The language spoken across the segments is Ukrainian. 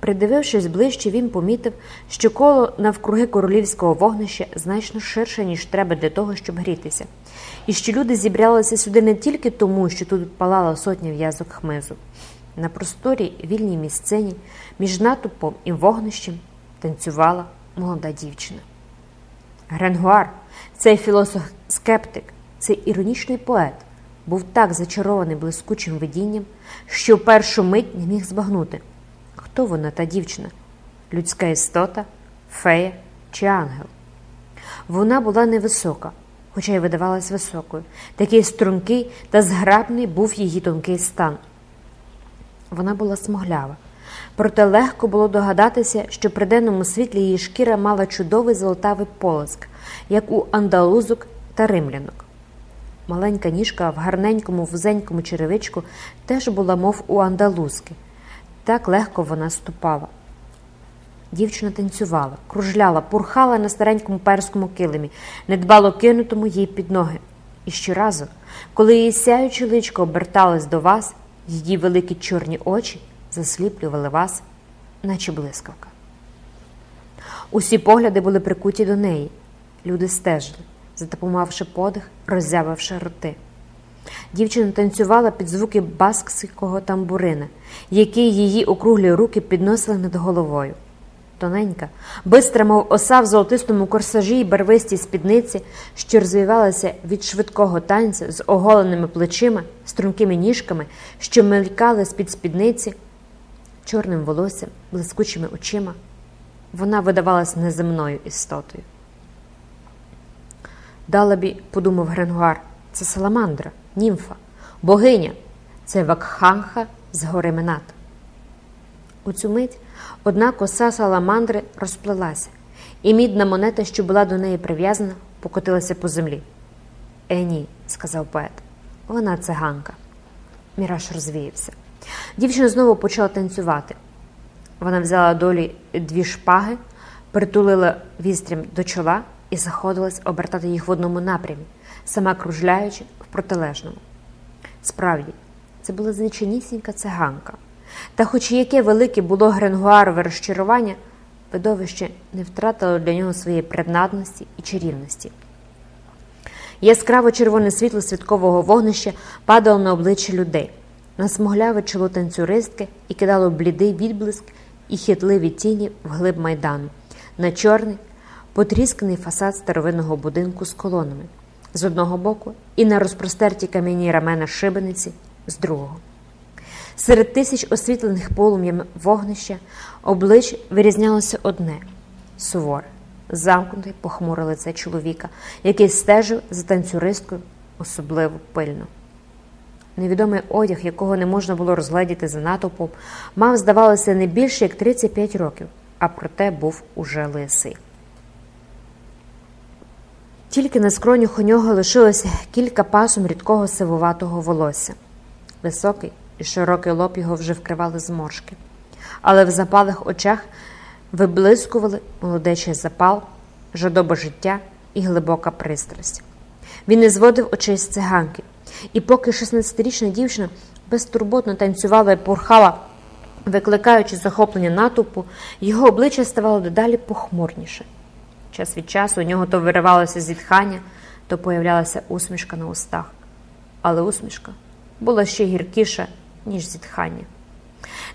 Придивившись ближче, він помітив, що коло навкруги королівського вогнища значно ширше, ніж треба для того, щоб грітися, і що люди зібралися сюди не тільки тому, що тут палала сотня в'язок хмизу. На просторі вільній місцині між натупом і вогнищем танцювала молода дівчина. Гренгуар, цей філософ-скептик, цей іронічний поет, був так зачарований блискучим видінням, що в першу мить не міг збагнути, хто вона та дівчина людська істота, фея чи ангел. Вона була невисока, хоча й видавалась високою. Такий стрункий та зграбний був її тонкий стан. Вона була смоглява. Проте легко було догадатися, що при денному світлі її шкіра мала чудовий золотавий полоск, як у андалузок та римлянок. Маленька ніжка в гарненькому вузенькому черевичку теж була, мов у андалузки. Так легко вона ступала. Дівчина танцювала, кружляла, пурхала на старенькому перському килимі, недбало кинутому їй під ноги. І щоразу, коли її сяюче личко оберталось до вас, її великі чорні очі засліплювали вас, наче блискавка. Усі погляди були прикуті до неї. Люди стежили, затапумавши подих, роззявивши роти. Дівчина танцювала під звуки баскського тамбурина, який її округлі руки підносили над головою. Тоненька, бистра, мов оса в золотистому корсажі й барвистій спідниці, що розвивалася від швидкого танцю з оголеними плечима, стрункими ніжками, що мелькали з-під спідниці, чорним волоссям, блискучими очима. Вона видавалась неземною істотою. Далебі, подумав Гренгуар, це саламандра, німфа, богиня, це вакханха з гори Менат. У цю мить одна коса саламандри розплелася, і мідна монета, що була до неї прив'язана, покотилася по землі. Е, ні, сказав поет, вона циганка. Міраж розвіявся. Дівчина знову почала танцювати. Вона взяла долі дві шпаги, притулила вістрям до чола і заходилась обертати їх в одному напрямі, сама кружляючи в протилежному. Справді, це була звичайнісінька циганка. Та, хоч яке велике було Гренгуарове розчарування, видовище не втратило для нього своєї преднадності і чарівності. Яскраво червоне світло святкового вогнища падало на обличчя людей, на смугляве чоло танцюристки і кидало блідий відблиск і хитливі тіні вглиб майдану, на чорний, потрісканий фасад старовинного будинку з колонами з одного боку і на розпростерті кам'яні рамена шибениці з другого. Серед тисяч освітлених полум'ям вогнища облич вирізнялося одне суворе, замкнуте, похмуре лице чоловіка, який стежив за танцюристкою особливо пильно. Невідомий одяг, якого не можна було розгледіти за натовпом, мав, здавалося, не більше як 35 років, а проте був уже лисий. Тільки на скронях у нього лишилося кілька пасом рідкого сивуватого волосся. Високий і широкий лоб його вже вкривали зморшки, але в запалих очах виблискували молодечий запал, жадоба життя і глибока пристрасть. Він не зводив очей з циганки, і поки 16-річна дівчина безтурботно танцювала і порхала, викликаючи захоплення натовпу, його обличчя ставало дедалі похмурніше. Час від часу у нього то виривалося зітхання, то появлялася усмішка на устах. Але усмішка була ще гіркіша, ніж зітхання.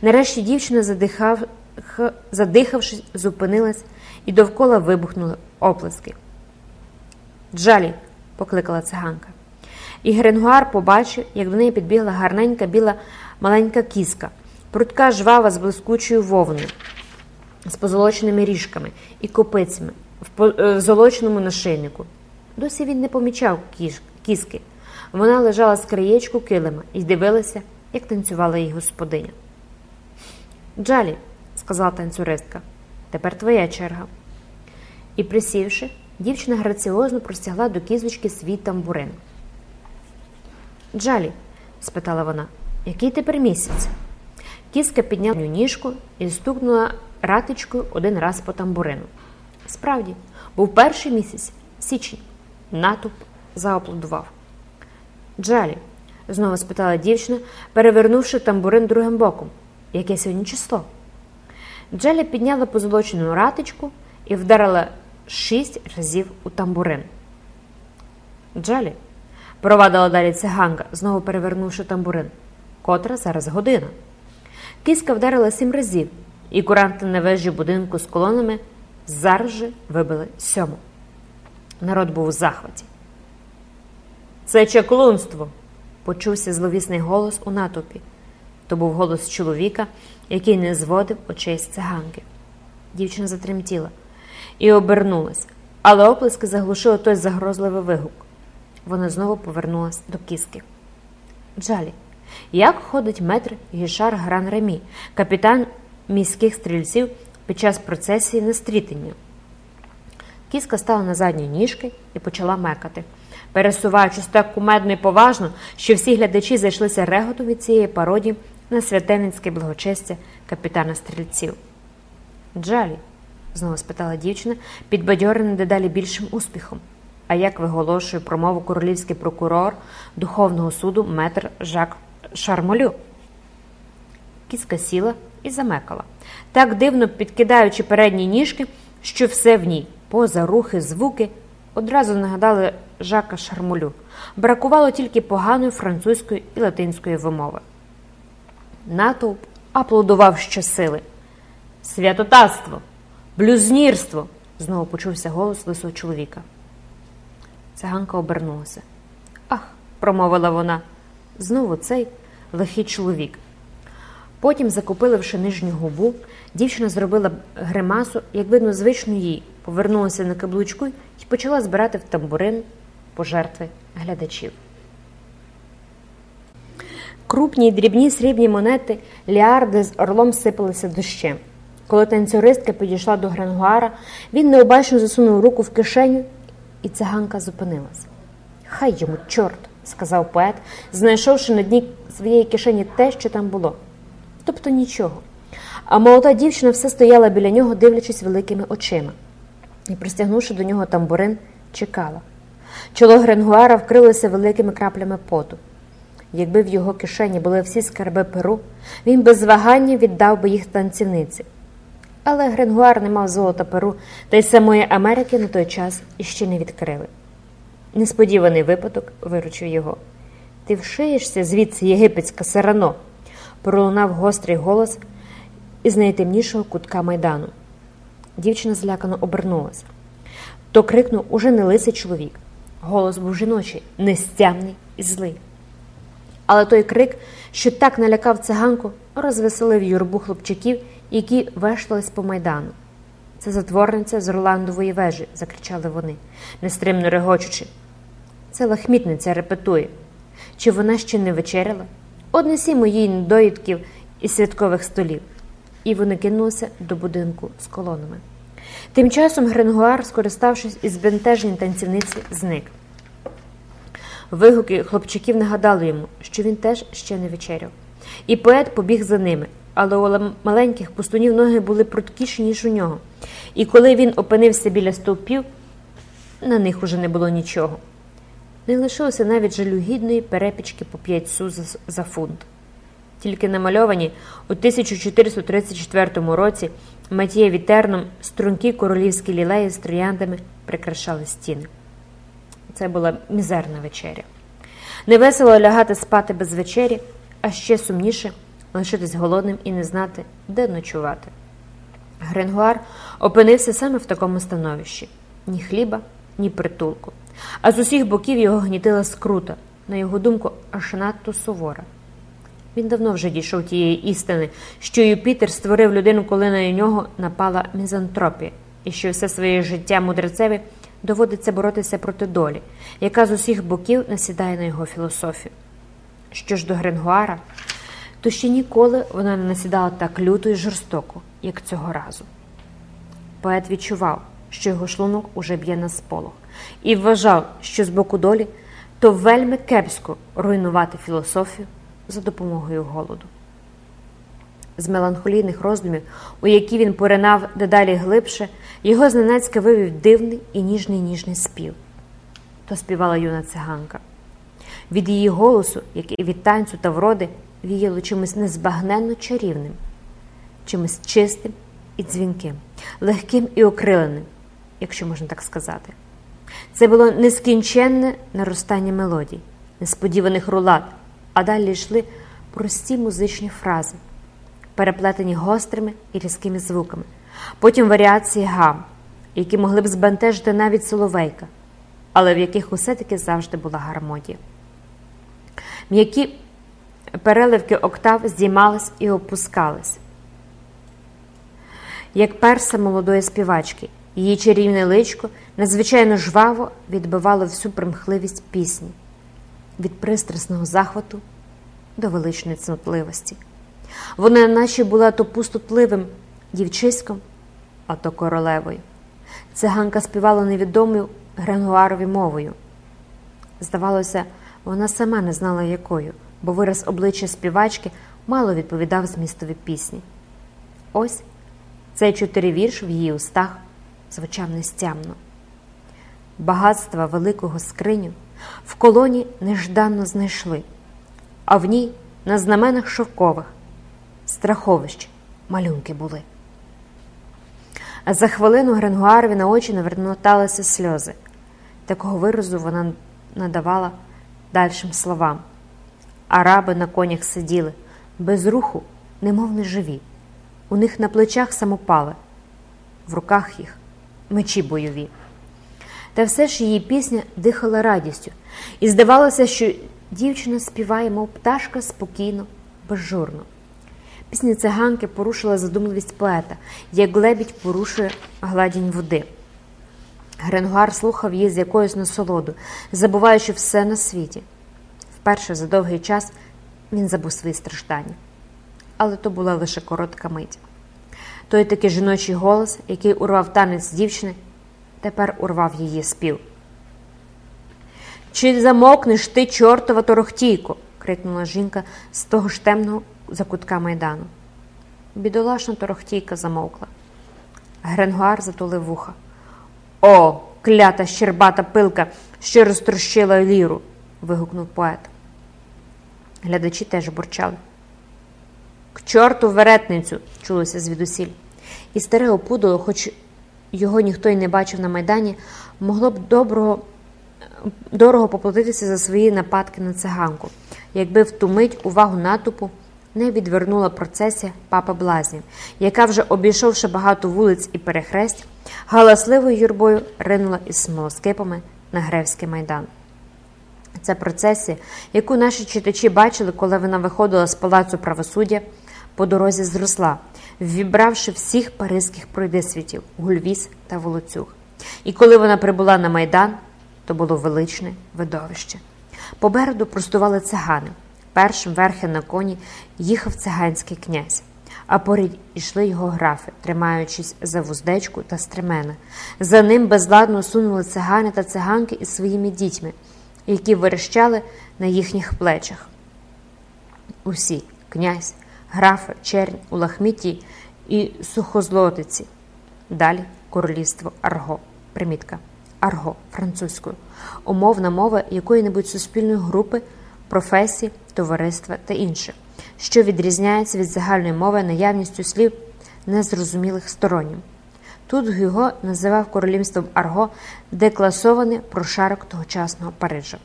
Нарешті дівчина, задихав, задихавшись, зупинилась і довкола вибухнули оплески. Джалі, покликала циганка. І Гренгуар побачив, як до неї підбігла гарненька біла маленька кіска, прудка жвава з блискучою вовною, з позолоченими ріжками і копицями в золоченому нашийнику. Досі він не помічав кіски. Вона лежала з краєчку килима і дивилася, як танцювала її господиня. Джалі, сказала танцюристка, тепер твоя черга. І, присівши, дівчина граціозно простягла до кізочки свій тамбурин. Джалі, спитала вона, який тепер місяць? Кіска підняла ніжку і стукнула ратичкою один раз по тамбурину. Справді, був перший місяць, січень. Натовп зааплодував. Джалі, знову спитала дівчина, перевернувши тамбурин другим боком. Яке сьогодні число? Джеля підняла позолочену ратичку і вдарила шість разів у тамбурин. Джелі, провадила далі циганка, знову перевернувши тамбурин. Котра зараз година. Кіска вдарила сім разів, і куранти на вежі будинку з колонами зараз же вибили сьому. Народ був у захваті. Це чаклунство, почувся зловісний голос у натовпі. То був голос чоловіка, який не зводив очей з циганки. Дівчина затремтіла і обернулась, але оплески заглушили той загрозливий вигук. Вона знову повернулася до кіски. Джалі, як ходить метр Гішар Гран Ремі, капітан міських стрільців під час процесії на стрітення? Кіска стала на задні ніжки і почала мекати, пересуваючись так кумедно і поважно, що всі глядачі зайшлися реготом від цієї пародії на святенницьке благочестя капітана стрільців. Джалі, знову спитала дівчина, підбадьорена дедалі більшим успіхом. А як виголошує промову королівський прокурор Духовного суду метр Жак Шармолю? Кіска сіла і замекала, так дивно підкидаючи передні ніжки, що все в ній, поза рухи, звуки, одразу нагадали Жака Шармолю. Бракувало тільки поганої французької і латинської вимови. Натовп аплодував щосили. Святотатство, блюзнірство, знову почувся голос лисого чоловіка. Циганка обернулася. Ах, промовила вона, знову цей лихий чоловік. Потім, закупиливши нижню губу, дівчина зробила гримасу, як видно, звичну їй, повернулася на каблучку і почала збирати в тамбурин пожертви глядачів. Крупні й дрібні срібні монети ліарди з орлом сипалися дощем. Коли танцюристка підійшла до Гренгуара, він необачно засунув руку в кишеню, і циганка зупинилась. Хай йому, чорт, сказав поет, знайшовши на дні своєї кишені те, що там було. Тобто нічого. А молода дівчина все стояла біля нього, дивлячись великими очима, і, пристягнувши до нього тамбурин, чекала. Чоло Гренгуара вкрилося великими краплями поту. Якби в його кишені були всі скарби перу, він без вагання віддав би їх танцівниці. Але Гренгуар не мав золота перу, та й самої Америки на той час іще не відкрили. Несподіваний випадок виручив його. Ти вшиєшся звідси єгипетська сарано, пролунав гострий голос із найтемнішого кутка майдану. Дівчина злякано обернулася. То крикнув уже не лисий чоловік. Голос був жіночий, нестямний і злий. Але той крик, що так налякав циганку, розвеселив юрбу хлопчаків, які вештались по майдану. Це затворниця з Орландової вежі, закричали вони, нестримно регочучи. Це лахмітниця репетує. Чи вона ще не вечеряла? Однесімо їй недоїдків із святкових столів. І вони кинулися до будинку з колонами. Тим часом Гренгуар, скориставшись із збентежень танцівниці, зник. Вигуки хлопчаків нагадали йому, що він теж ще не вечеряв. І поет побіг за ними, але у маленьких пустунів ноги були пруткіші, ніж у нього. І коли він опинився біля стовпів, на них уже не було нічого. Не лишилося навіть жалюгідної перепічки по 5 су за фунт. Тільки намальовані у 1434 році Матія Вітерном струнки королівські лілеї з трояндами прикрашали стіни. Це була мізерна вечеря. Невесело лягати спати без вечері, а ще сумніше лишитись голодним і не знати, де ночувати. Гренгуар опинився саме в такому становищі ні хліба, ні притулку. А з усіх боків його гнітила скрута, на його думку, аж надто сувора. Він давно вже дійшов тієї істини, що Юпітер створив людину, коли на нього напала мізантропія, і що все своє життя мудрецеві доводиться боротися проти долі, яка з усіх боків насідає на його філософію. Що ж до Гренгуара, то ще ніколи вона не насідала так люто і жорстоко, як цього разу. Поет відчував, що його шлунок уже б'є на сполох, і вважав, що з боку долі то вельми кепсько руйнувати філософію за допомогою голоду. З меланхолійних роздумів, у які він поринав дедалі глибше, його зненацька вивів дивний і ніжний ніжний спів. То співала юна циганка. Від її голосу, як і від танцю та вроди, віяло чимось незбагненно чарівним, чимось чистим і дзвінким, легким і окриленим, якщо можна так сказати. Це було нескінченне наростання мелодій, несподіваних рулат, а далі йшли прості музичні фрази, переплетені гострими і різкими звуками, потім варіації гам, які могли б збентежити навіть соловейка, але в яких усе таки завжди була гармонія. М'які переливки октав здіймались і опускались, як перса молодої співачки. Її чарівне личко надзвичайно жваво відбивало всю примхливість пісні від пристрасного захвату до величної цнотливості. Вона, наче була то пустотливим дівчиськом, а то королевою. Циганка співала невідомою Гренгуарові мовою. Здавалося, вона сама не знала якою, бо вираз обличчя співачки мало відповідав змістові пісні. Ось цей чотиривірш в її устах звучав нестямно. Багатства великого скриню в колоні нежданно знайшли, а в ній на знаменах шовкових страховищ малюнки були. А за хвилину Гренгуарові на очі навернуталися сльози. Такого виразу вона надавала дальшим словам. Араби на конях сиділи, без руху, немов не живі. У них на плечах самопали, в руках їх мечі бойові. Та все ж її пісня дихала радістю, і здавалося, що дівчина співає, мов пташка, спокійно, безжурно. Пісня циганки порушила задумливість поета, як лебідь порушує гладінь води. Гренгуар слухав її з якоюсь насолодою, забуваючи все на світі. Вперше за довгий час він забув свої страждання. Але то була лише коротка мить. Той такий жіночий голос, який урвав танець дівчини, тепер урвав її спів. Чи замовкнеш ти, чортова торохтійко? крикнула жінка з того ж темного закутка майдану. Бідолашна торохтійка замовкла. Гренгуар затулив вуха. О, клята щербата пилка, що розтрощила ліру. вигукнув поет. Глядачі теж бурчали. К чорту веретницю, чулося звідусіль. І старе опудало, хоч його ніхто й не бачив на майдані, могло б доброго, дорого поплатитися за свої нападки на циганку, якби в ту мить увагу натупу не відвернула процесія папи Блазнів, яка, вже обійшовши багато вулиць і перехресть, галасливою юрбою ринула із смолоскипами на Гревський майдан. Це процесія, яку наші читачі бачили, коли вона виходила з палацу правосуддя по дорозі зросла, ввібравши всіх паризьких пройдисвітів Гульвіс та Волоцюг. І коли вона прибула на майдан, то було величне видовище. Попереду простували цигани. Першим верхи на коні їхав циганський князь, а поряд ішли його графи, тримаючись за вуздечку та стремена. За ним безладно сунули цигани та циганки із своїми дітьми, які верещали на їхніх плечах. Усі князь, графи, чернь у лахміті і сухозлотиці. Далі королівство Арго. Примітка. Арго французькою, умовна мова якої-небудь суспільної групи, професії, товариства та інше, що відрізняється від загальної мови наявністю слів незрозумілих стороннім. Тут Гюго називав королівством Арго декласований прошарок тогочасного Парижа,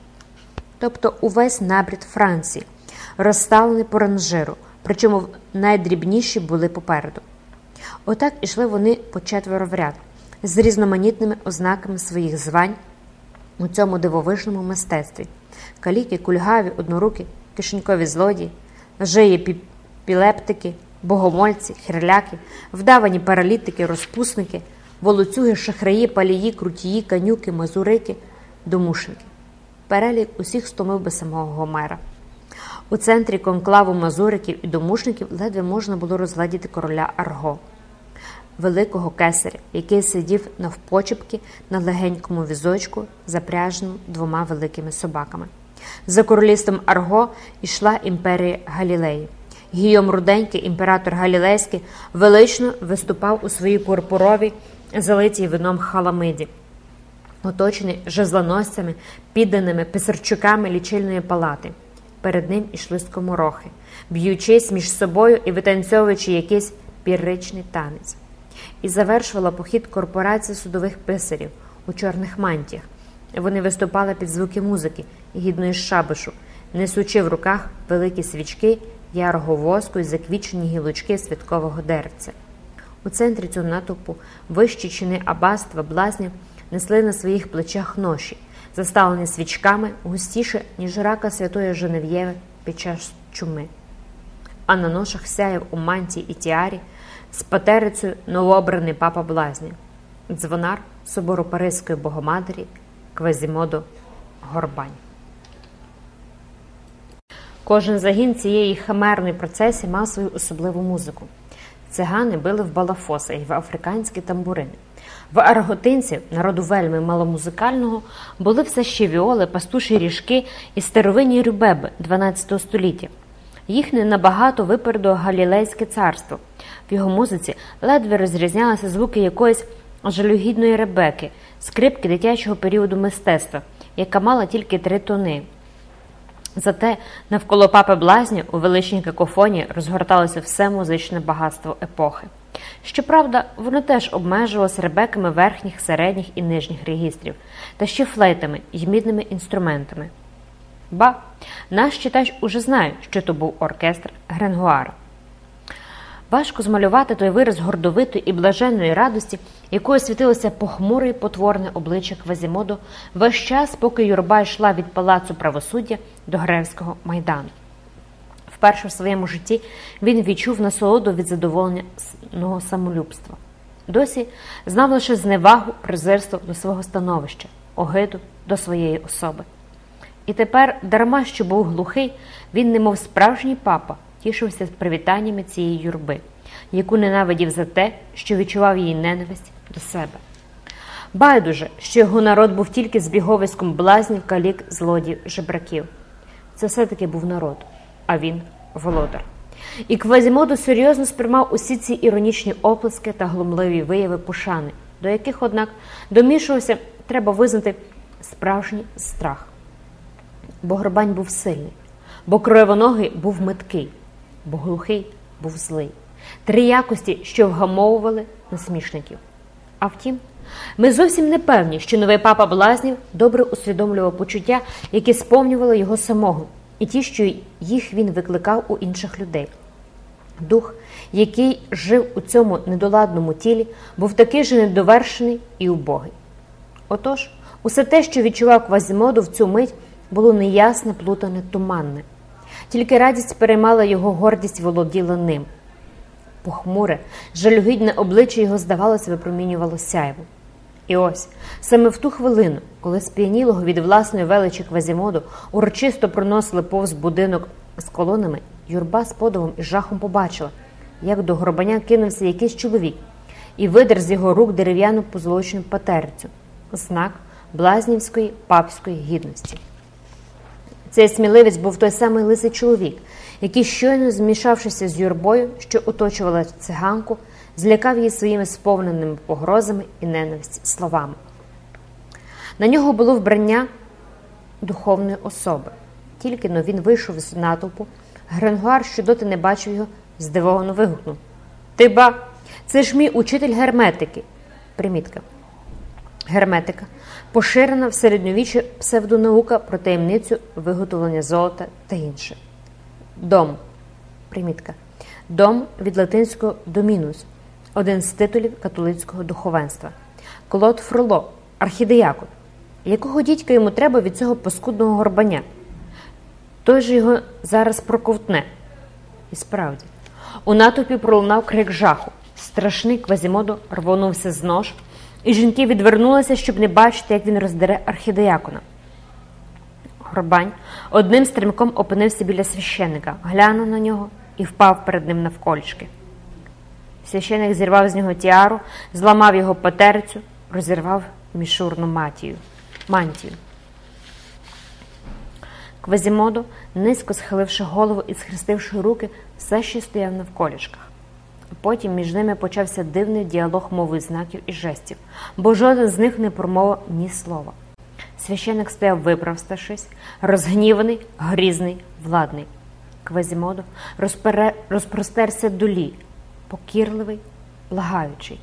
тобто увесь набрід Франції, розставлений по ранжиру, причому найдрібніші були попереду. Отак ішли вони по четверо в ряд з різноманітними ознаками своїх звань у цьому дивовижному мистецтві: каліки, кульгаві, одноруки, кишенькові злодії, жеї пілептики, богомольці, хирляки, вдавані паралітики, розпусники, волоцюги, шахраї, палії, крутії, канюки, мазурики, домушники. Перелік усіх стомив би самого Гомера. У центрі конклаву мазуриків і домушників ледве можна було розгледіти короля Арго, великого кесаря, який сидів навпочепки на легенькому візочку, запряженому двома великими собаками. За королівством Арго йшла імперія Галілеї. Гійом Руденький, імператор Галілейський, велично виступав у своїй пурпуровій, залитій вином халамиді, оточений жезлоносцями, підданими писарчуками лічильної палати. Перед ним ішли скоморохи, б'ючись між собою і витанцьовуючи якийсь пірричний танець. і завершувала похід корпорації судових писарів у чорних мантіях. Вони виступали під звуки музики, гідної шабишу, несучи в руках великі свічки, ярого воску і заквічені гілочки святкового деревця. У центрі цього натовпу вищі чини аббатства блазнів несли на своїх плечах ноші, заставлені свічками густіше, ніж рака святої Женев'єви під час чуми. А на ношах сяяв у мантії і тіарі з патерицею новообраний папа блазнів, дзвонар собору Паризької Богоматері Квазімодо Горбань. Кожен загін цієї химерної процесії мав свою особливу музику. Цигани били в балафоса і в африканські тамбурини. В арготинців, народу вельми маломузикального, були все ще віоли, пастуші ріжки і старовинні рюбеби 12 століття. Їх не набагато випередило Галілейське царство. В його музиці ледве розрізнялися звуки якоїсь жалюгідної ребеки, скрипки дитячого періоду мистецтва, яка мала тільки три тони. Зате навколо папи блазня у величній какофоні розгорталося все музичне багатство епохи. Щоправда, воно теж обмежувалося ребеками верхніх, середніх і нижніх регістрів, та ще флейтами й мідними інструментами. Ба, наш читач уже знає, що то був оркестр Гренгуара. Важко змалювати той вираз гордовитої і блаженної радості, якою світилося похмуре і потворне обличчя Квазімоду весь час, поки юрба йшла від палацу правосуддя до Гревського майдану. Вперше в своєму житті він відчув насолоду від задоволеного самолюбства. Досі знав лише зневагу, презирство до свого становища, огиду до своєї особи. І тепер, дарма що був глухий, він, немов справжній папа, тішився привітаннями цієї юрби, яку ненавидів за те, що відчував її ненависть до себе. Байдуже, що його народ був тільки збіговиськом блазнів, калік, злодів, жебраків. Це все-таки був народ, а він володар. І Квазімоду серйозно сприймав усі ці іронічні оплески та глумливі вияви пошани, до яких, однак, домішувався, треба визнати, справжній страх. Бо Горбань був сильний, бо кроєвоногий був меткий, бо глухий був злий. Три якості, що вгамовували насмішників. А втім, ми зовсім не певні, що новий папа Блазнів добре усвідомлював почуття, які сповнювали його самого, і ті, що їх він викликав у інших людей. Дух, який жив у цьому недоладному тілі, був такий же недовершений і убогий. Отож, усе те, що відчував Квазімоду в цю мить, було неясне, плутане, туманне. Тільки радість переймала його гордість володіла ним. Похмуре, жалюгідне обличчя його, здавалося, випромінювало сяйво. І ось саме в ту хвилину, коли сп'янілого від власної величі Квазімоду урочисто проносили повз будинок з колонами, юрба з подивом і жахом побачила, як до гробаня кинувся якийсь чоловік і видер з його рук дерев'яну позолочену патерцю знак блазнівської папської гідності. Цей сміливець був той самий лисий чоловік, який, щойно змішавшися з юрбою, що оточувала циганку, злякав її своїми сповненими погрозами і ненависті словами. На нього було вбрання духовної особи. Тільки но він вийшов з натовпу, Гренгуар, що доти не бачив його, здивовано вигукнув: Ти ба, це ж мій учитель герметики. Примітка. Герметика поширена в середньовіччі псевдонаука про таємницю виготовлення золота та інше. Дом. Примітка. Дом від латинського домінус, один з титулів католицького духовенства. Клод Фроло, архідеякон. Якого дідька йому треба від цього паскудного горбаня? Той же його зараз проковтне. І справді, у натовпі пролунав крик жаху. Страшний Квазімодо рвонувся з нож, і жінки відвернулися, щоб не бачити, як він роздере архідеякона. Горбань одним стрімком опинився біля священника, глянув на нього і впав перед ним навколішки. Священик зірвав з нього тіару, зламав його патерцю, розірвав мішурну матію, мантію. Квазімодо, низько схиливши голову і схрестивши руки, все ще стояв навколішках. Потім між ними почався дивний діалог мови знаків і жестів, бо жоден з них не промовив ні слова. Священик стояв, виправставшись, розгніваний, грізний, владний. Квазімодо розпере... розпростерся долі, покірливий, благаючий.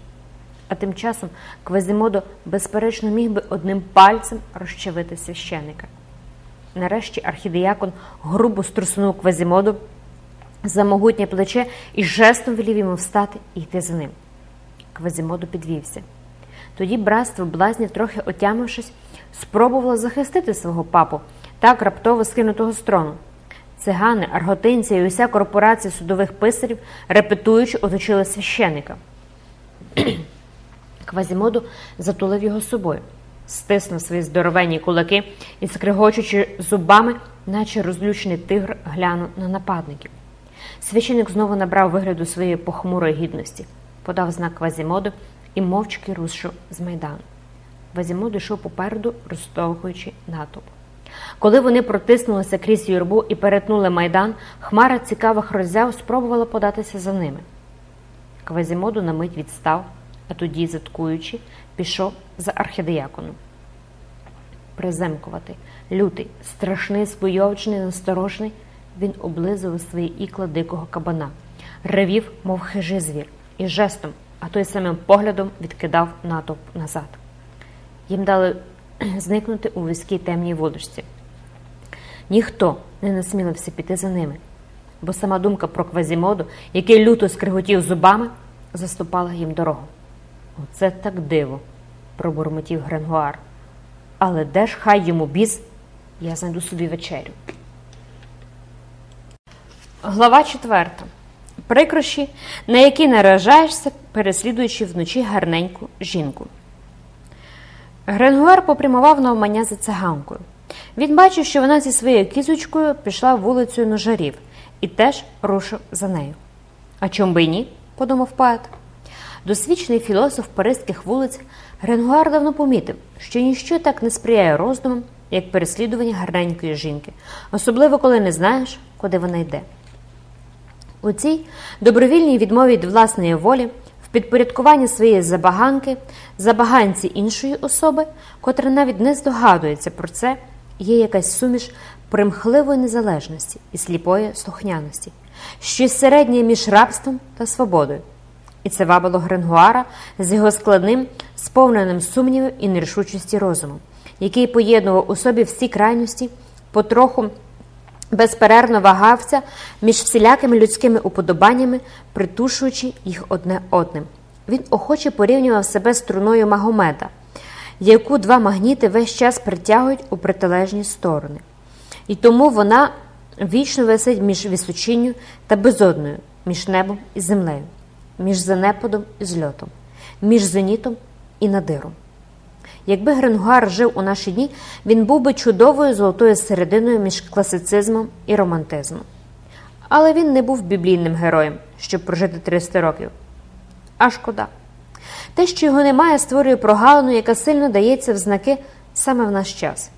А тим часом Квазімодо, безперечно, міг би одним пальцем розчавити священика. Нарешті архідіякон грубо струснув Квазімоду за могутнє плече і жестом велів йому встати і йти за ним. Квазімоду підвівся. Тоді братство блазнів, трохи отямившись, спробувало захистити свого папу, так раптово скинутого з трону. Цигани, арготинці і уся корпорація судових писарів, репетуючи, оточили священика. Квазімоду затулив його собою, стиснув свої здоровенні кулаки і, скригочучи зубами, наче розлючений тигр, глянув на нападників. Священик знову набрав вигляду своєї похмурої гідності, подав знак Квазімоду і мовчки рушив з майдану. Квазімоду йшов попереду, розтовхуючи натовп. Коли вони протиснулися крізь юрбу і перетнули майдан, хмара цікавих роззяв спробувала податися за ними. Квазімоду на мить відстав, а тоді, заткуючи, пішов за архідеяконом. Приземкувати, лютий, страшний, спойовчений, насторожний, він облизував свої ікла дикого кабана, ревів, мов хижий звір, і жестом, а той самим поглядом відкидав натовп назад. Їм дали зникнути у вузькій темній вуличці. Ніхто не насмілився піти за ними, бо сама думка про Квазімоду, який люто скриготів зубами, заступала їм дорогу. Оце так диво, пробурмотів Гренгуар. Але де ж хай йому біз, я знайду собі вечерю. Глава четверта. Прикрощі, на які наражаєшся, переслідуючи вночі гарненьку жінку. Гренгуар попрямував на навмання за циганкою. Він бачив, що вона зі своєю кізочкою пішла вулицею ножарів і теж рушив за нею. А чом би й ні? подумав поет. Досвідчений філософ паризьких вулиць Гренгуар давно помітив, що ніщо так не сприяє роздумам, як переслідування гарненької жінки, особливо коли не знаєш, куди вона йде. У цій добровільній відмові від власної волі, в підпорядкуванні своєї забаганки, забаганці іншої особи, котра навіть не здогадується про це, є якась суміш примхливої незалежності і сліпої слухняності, щось середнє між рабством та свободою. І це вабило Гренгуара з його складним, сповненим сумнівів і нерішучості розумом, який поєднував у собі всі крайності, потроху безперервно вагався між всілякими людськими уподобаннями, притушуючи їх одне одним. Він охоче порівнював себе струною Магомета, яку два магніти весь час притягують у протилежні сторони. І тому вона вічно висить між височинню та безодною, між небом і землею, між занепадом і зльотом, між зенітом і надиром. Якби Гренгуар жив у наші дні, він був би чудовою золотою серединою між класицизмом і романтизмом. Але він не був біблійним героєм, щоб прожити 300 років. А шкода. Те, що його немає, створює прогалину, яка сильно дається в знаки саме в наш час.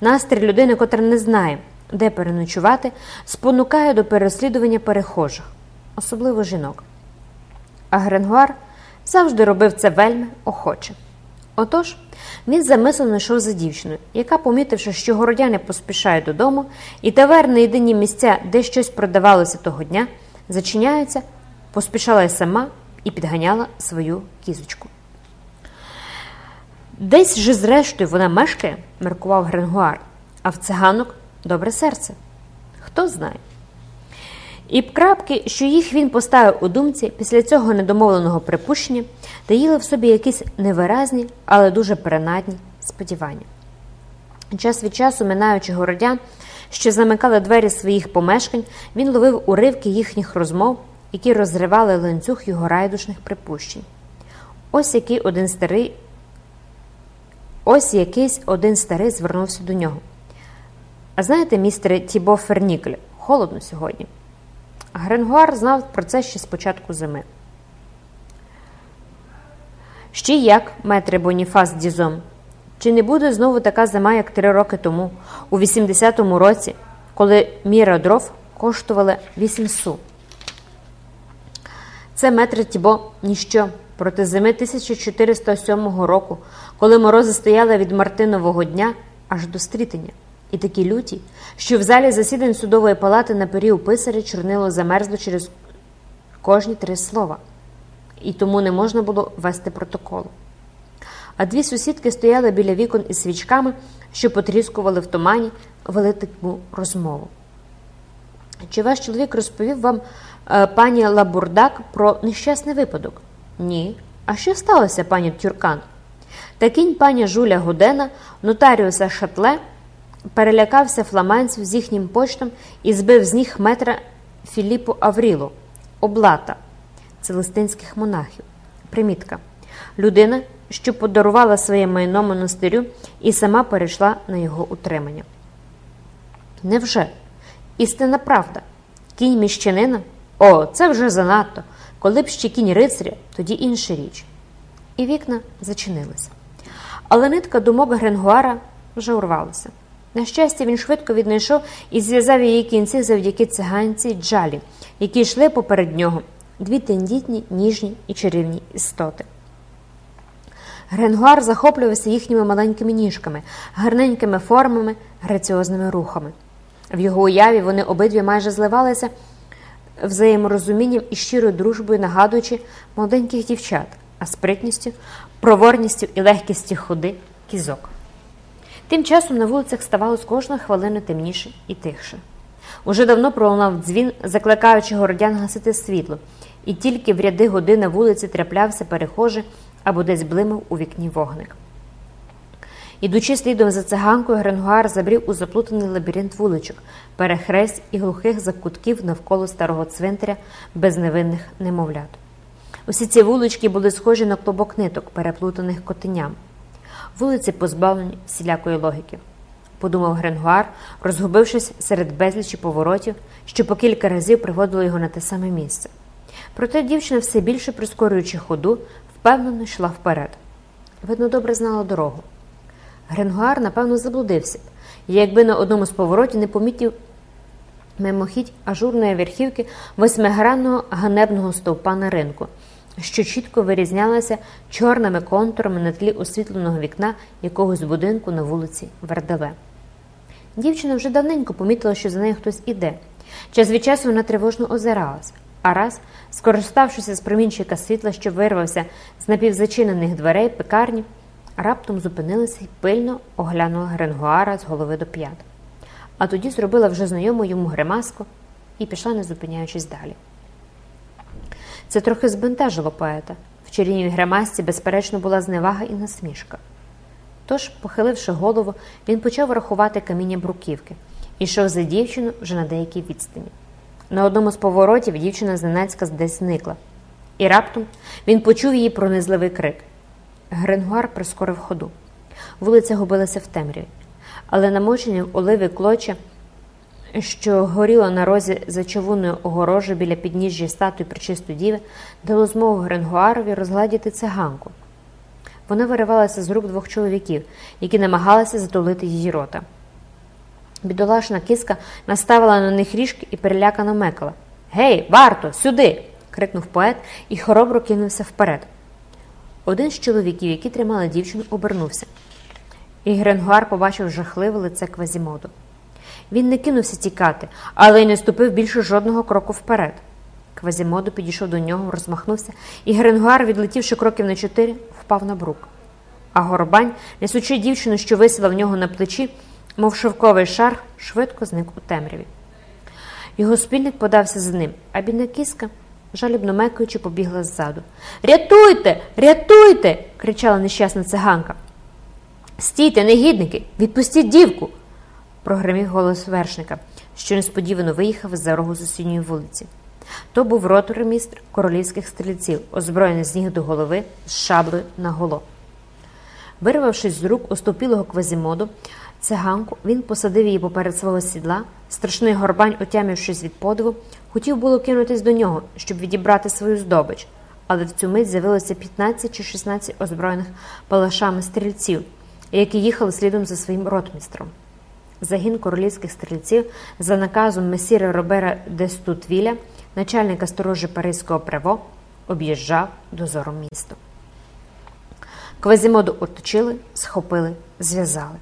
Настрій людини, котра не знає, де переночувати, спонукає до переслідування перехожих, особливо жінок. А Гренгуар завжди робив це вельми охоче. Отож, він замислено йшов за дівчиною, яка, помітивши, що городяни поспішають додому, і таверни єдині місця, де щось продавалося того дня, зачиняються, поспішала й сама і підганяла свою кізочку. Десь же, зрештою, вона мешкає, меркував Гренгуар, а в циганок добре серце. Хто знає. І крапки, що їх він поставив у думці після цього недомовленого припущення, таїли в собі якісь невиразні, але дуже перенадні сподівання. Час від часу, минаючи городян, що замикали двері своїх помешкань, він ловив уривки їхніх розмов, які розривали ланцюг його райдушних припущень. Ось який один старий, ось якийсь один старий звернувся до нього. А знаєте, містере Тібо Фернікль, холодно сьогодні. Гренгуар знав про це ще з початку зими. Ще як, метре Боніфас Дізом, чи не буде знову така зима, як три роки тому, у 80-му році, коли міра дров коштувала 8 су? Це метре Тібо ніщо проти зими 1407 року, коли морози стояли від Мартинового дня аж до стрітення і такі люті, що в залі засідань судової палати на пері у писарі чорнило замерзло через кожні три слова. і тому не можна було вести протоколу. А дві сусідки стояли біля вікон із свічками, що потріскували в тумані велитиму розмову. Чи ваш чоловік розповів вам, е, пані Лабурдак, про нещасний випадок? Ні. А що сталося, пані Тюркан? Та кінь пані Жуля Гудена, нотаріуса Шатле, перелякався фламандців з їхнім почтом і збив з ніг метра Філіпу Аврілу, облата целестинських монахів. Примітка. Людина, що подарувала своє майно монастирю і сама перейшла на його утримання. Невже? Істинна правда. Кінь міщанина? О, це вже занадто. Коли б ще кінь рицаря, тоді інша річ. І вікна зачинилися. Але нитка думок Гренгуара вже урвалася. На щастя, він швидко віднайшов і зв'язав її кінці завдяки циганці Джалі, які йшли поперед нього, дві тендітні, ніжні і чарівні істоти. Гренгуар захоплювався їхніми маленькими ніжками, гарненькими формами, граціозними рухами. В його уяві вони обидві майже зливалися взаєморозумінням і щирою дружбою, нагадуючи молоденьких дівчат, а спритністю, проворністю і легкістю ходи кізок. Тим часом на вулицях ставало з кожної хвилини темніше і тихше. Уже давно пролунав дзвін, закликаючи городян гасити світло, і тільки в ряди години вулиці траплявся перехожий або десь блимав у вікні вогник. Ідучи слідом за циганкою, Гренгуар забрів у заплутаний лабіринт вуличок, перехресть і глухих закутків навколо старого цвинтаря безневинних немовлят. Усі ці вулички були схожі на клубок ниток, переплутаних котеням. Вулиці позбавлені всілякої логіки, подумав Гренгуар, розгубившись серед безлічі поворотів, що по кілька разів приводило його на те саме місце. Проте дівчина, все більше прискорюючи ходу, впевнено йшла вперед. Видно, добре знала дорогу. Гренгуар, напевно, заблудився і якби на одному з поворотів не помітив мимохідь ажурної верхівки восьмигранного ганебного стовпа на ринку, що чітко вирізнялася чорними контурами на тлі освітленого вікна якогось будинку на вулиці Вердеве. Дівчина вже давненько помітила, що за нею хтось іде. Час від часу вона тривожно озиралась, а раз, скориставшися з промінчика світла, що вирвався з напівзачинених дверей пекарні, раптом зупинилася і пильно оглянула Гренгуара з голови до п'ят. А тоді зробила вже знайому йому гримаску і пішла, не зупиняючись далі. Це трохи збентежило поета. В чарівній гримасці, безперечно, була зневага і насмішка. Тож, похиливши голову, він почав рахувати каміння бруківки і йшов за дівчину вже на деякій відстані. На одному з поворотів дівчина зненацька десь зникла, і раптом він почув її пронизливий крик. Гренгуар прискорив ходу. Вулиця губилася в темряві, але намочені в оливи клоча, що горіло на розі за човунною огорожею біля підніжжя статуї Пречистої Діви, дало змогу Гренгуарові розгладіти циганку. Вона виривалася з рук двох чоловіків, які намагалися затулити її рота. Бідолашна киска наставила на них ріжки і перелякано мекала. Гей, варто, сюди! крикнув поет і хоробро кинувся вперед. Один з чоловіків, які тримали дівчину, обернувся. І Гренгуар побачив жахливе лице Квазімоду. Він не кинувся тікати, але й не ступив більше жодного кроку вперед. Квазімоду підійшов до нього, розмахнувся, і Гренгуар, відлетівши кроків на чотири, впав на брук. А горбань, несучи дівчину, що висіла в нього на плечі, мов шовковий шар, швидко зник у темряві. Його спільник подався за ним, а бідна кіска, жалібно мекаючи, побігла ззаду. Рятуйте, рятуйте! кричала нещасна циганка. Стійте, негідники, відпустіть дівку. Прогримів голос вершника, що несподівано виїхав з-за рогу сусідньої вулиці. То був ротормістр королівських стрільців, озброєний з ніг до голови з шаблею на голо. Вирвавшись з рук оступілого квазімоду, циганку, він посадив її поперед свого сідла, страшний горбань, отямившись від подиву, хотів було кинутись до нього, щоб відібрати свою здобич, але в цю мить з'явилося 15 чи 16 озброєних палашами стрільців, які їхали слідом за своїм ротмістром. Загін королівських стрільців за наказом месіра Робера де Стутвіля, начальника сторожі Паризького право, об'їжджав дозором місту. Квазімоду оточили, схопили, зв'язали.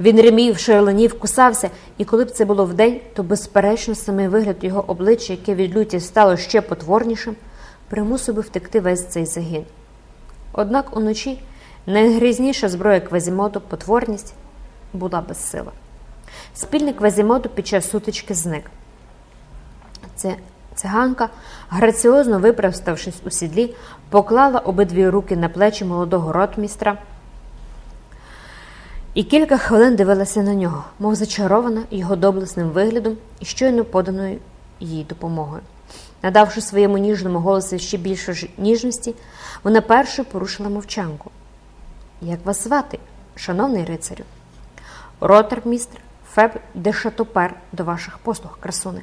Він ремів, шайленів, кусався, і коли б це було вдень, то, безперечно, самий вигляд його обличчя, яке від люті стало ще потворнішим, примусив би втекти весь цей загін. Однак уночі найгрізніша зброя Квазімоду потворність була безсила. Спільник Квазімоду під час сутички зник. Це циганка, граціозно виправставшись у сідлі, поклала обидві руки на плечі молодого ротмістра і кілька хвилин дивилася на нього, мов зачарована його доблесним виглядом і щойно поданою їй допомогою. Надавши своєму ніжному голосу ще більше ніжності, вона першою порушила мовчанку. Як вас звати, шановний рицарю? Ротермістр Феб де Шатопер до ваших послуг, красуни,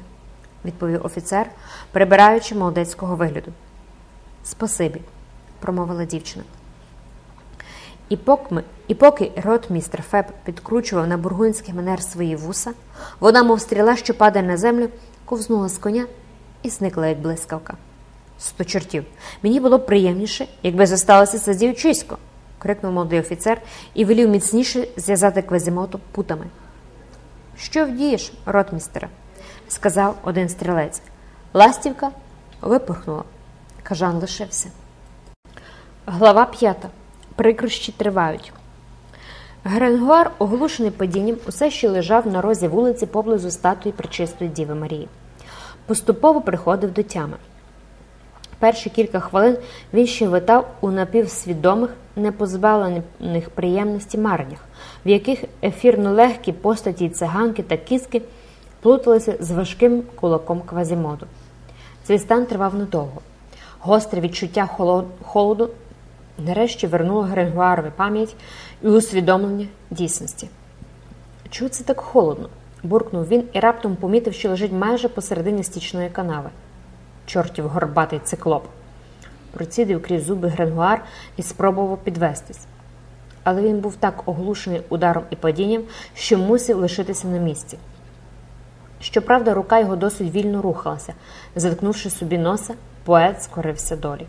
відповів офіцер, прибираючи молодецького вигляду. Спасибі, промовила дівчина. І поки, і поки ротмістр Феб підкручував на бургунський манер свої вуса, вона, мов стріла, що падає на землю, ковзнула з коня і зникла, як блискавка. Сто чортів. Мені було приємніше, якби зосталося це дівчисько, крикнув молодий офіцер і велів міцніше зв'язати квазімоту путами. Що вдієш, ротмістера? сказав один стрілець. Ластівка випорхнула. Кажан лишився. Глава п'ята. Прикрощі тривають. Гренгуар, оглушений падінням, усе ще лежав на розі вулиці поблизу статуї Пречистої Діви Марії. Поступово приходив до тями. Перші кілька хвилин він ще витав у напівсвідомих, непозбавлених приємності марнях, в яких ефірно легкі постаті циганки та кіски плуталися з важким кулаком квазімоду. Цей стан тривав недовго. Гостре відчуття холоду нарешті вернуло Гренгуарові пам'ять і усвідомлення дійсності. Чого це так холодно? буркнув він і раптом помітив, що лежить майже посередині стічної канави. Чортів горбатий циклоп. Процідив крізь зуби Гренгуар і спробував підвестись. Але він був так оглушений ударом і падінням, що мусив лишитися на місці. Щоправда, рука його досить вільно рухалася. Заткнувши собі носа, поет скорився долі.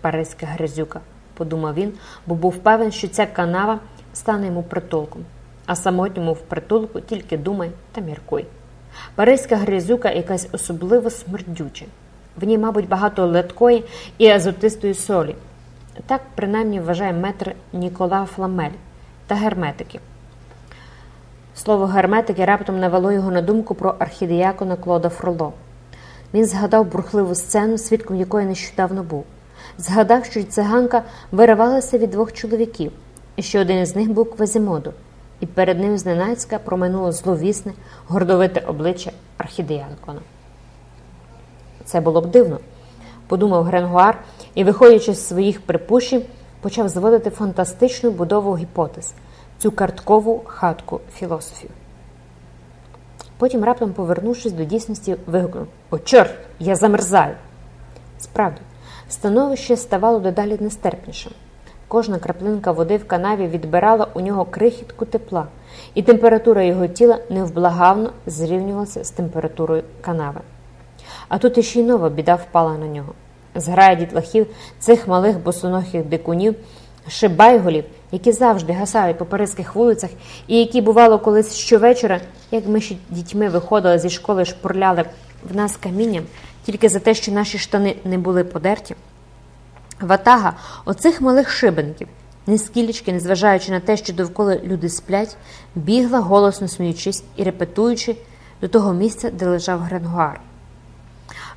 Паризька грязюка, подумав він, бо був певен, що ця канава стане йому притулком, а самотньому в притулку тільки думай та міркуй. Паризька грязюка якась особливо смердюча. В ній, мабуть, багато леткої і азотистої солі. Так, принаймні, вважає метр Нікола Фламель та герметики. Слово герметики раптом навело його на думку про архідіякона Клода Фроло. Він згадав бурхливу сцену, свідком якої нещодавно був. Згадав, що циганка виривалася від двох чоловіків, і що один із них був квазімоду, і перед ним зненацька проминуло зловісне, гордовите обличчя архідіякона. Це було б дивно, подумав Гренгуар і, виходячи з своїх припущень, почав зводити фантастичну будову гіпотез, цю карткову хатку філософів. Потім, раптом, повернувшись до дійсності, вигукнув О, чорт, я замерзаю. Справді, становище ставало дедалі нестерпнішим. Кожна краплинка води в канаві відбирала у нього крихітку тепла, і температура його тіла невблагавно зрівнювалася з температурою канави. А тут іще й нова біда впала на нього. Зграя дітлахів цих малих босоногих дикунів, шибайголів, які завжди гасають по паризьких вулицях, і які, бувало, колись щовечора, як ми ще дітьми виходили зі школи, шпурляли в нас камінням тільки за те, що наші штани не були подерті. Ватага оцих малих шибенків, нескілечки, незважаючи на те, що довкола люди сплять, бігла, голосно сміючись і репетуючи до того місця, де лежав Гренгуар.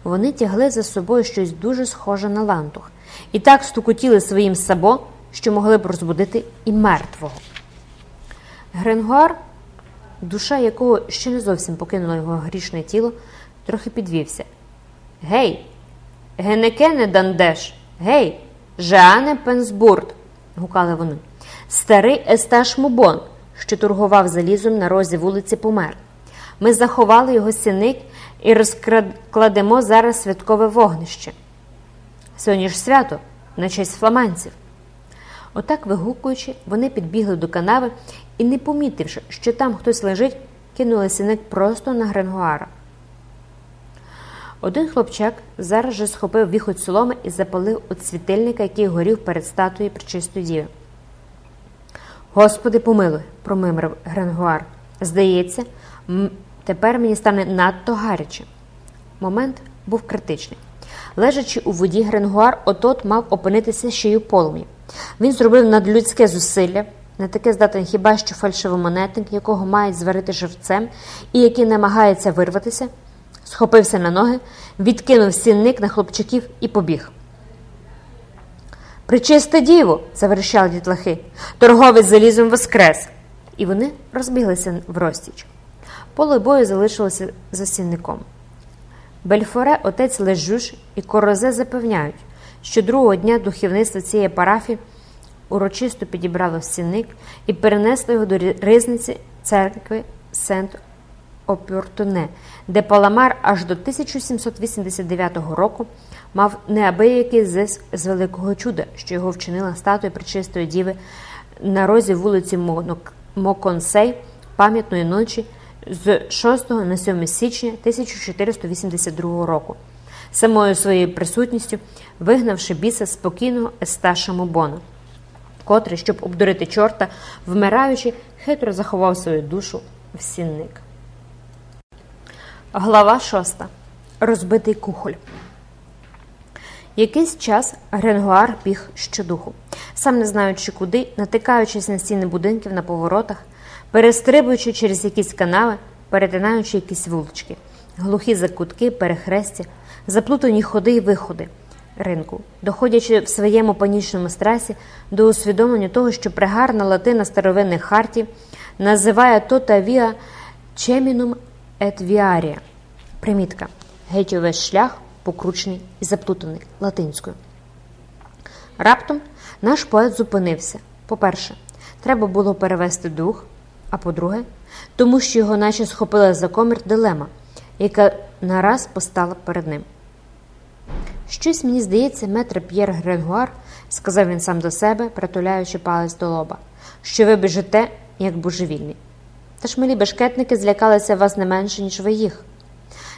Вони тягли за собою щось дуже схоже на лантух, і так стукотіли своїм сабо, що могли б розбудити і мертвого. Гренгуар, душа якого ще не зовсім покинула його грішне тіло, трохи підвівся. Гей, генекене Дандеш, гей, Жеане Пенсбурт, гукали вони. Старий Есташ Мубон, що торгував залізом на розі вулиці, помер. Ми заховали його сіник і розкладемо зараз святкове вогнище. Сьогодні ж свято, на честь фламанців. Отак, вигукуючи, вони підбігли до канави і, не помітивши, що там хтось лежить, кинули сіник просто на Гренгуара. Один хлопчак зараз же схопив віхоть соломи і запалив от світильника, який горів перед статуєю причистої діви. Господи, помилуй, промимрив Гренгуар. Здається, тепер мені стане надто гаряче. Момент був критичний. Лежачи у воді, Гренгуар отот мав опинитися ще й у полум'ї. Він зробив надлюдське зусилля, не таке здатен хіба що фальшивомонетник, якого мають зварити живцем і який намагається вирватися, схопився на ноги, відкинув сінник на хлопчаків і побіг. Причисте діво, заверещали дітлахи, торговець залізом воскрес. І вони розбіглися в розтіч. Поле бою залишилося за сінником. Бельфоре, отець Лежуш і Корозе запевняють, що другого дня духовництво цієї парафії урочисто підібрало сінник і перенесло його до ризниці церкви Сент Опюртуне, де Паламар аж до 1789 року мав неабиякий зиск з великого чуда, що його вчинила статуя Пречистої Діви на розі вулиці Моконсей пам'ятної ночі з 6 на 7 січня 1482 року, самою своєю присутністю вигнавши біса спокійного Есташа Мобона, котрий, щоб обдурити чорта, вмираючи, хитро заховав свою душу в сінник. Глава 6. Розбитий кухоль. Якийсь час Гренгуар біг щодуху, сам не знаючи куди, натикаючись на стіни будинків на поворотах, перестрибуючи через якісь канави, перетинаючи якісь вулички, глухі закутки, перехрестя, заплутані ходи й виходи ринку, доходячи в своєму панічному стресі до усвідомлення того, що пригарна латина старовинних хартій називає тота віа чемінум ет віарія. Примітка. Геть увесь шлях покручений і заплутаний латинською. Раптом наш поет зупинився. По-перше, треба було перевести дух, а по-друге, тому що його наче схопила за комір дилема, яка нараз постала перед ним. Щось мені здається, метр П'єр Гренгуар, сказав він сам до себе, притуляючи палець до лоба, що ви біжите, як божевільні. Та ж милі бешкетники злякалися вас не менше, ніж ви їх.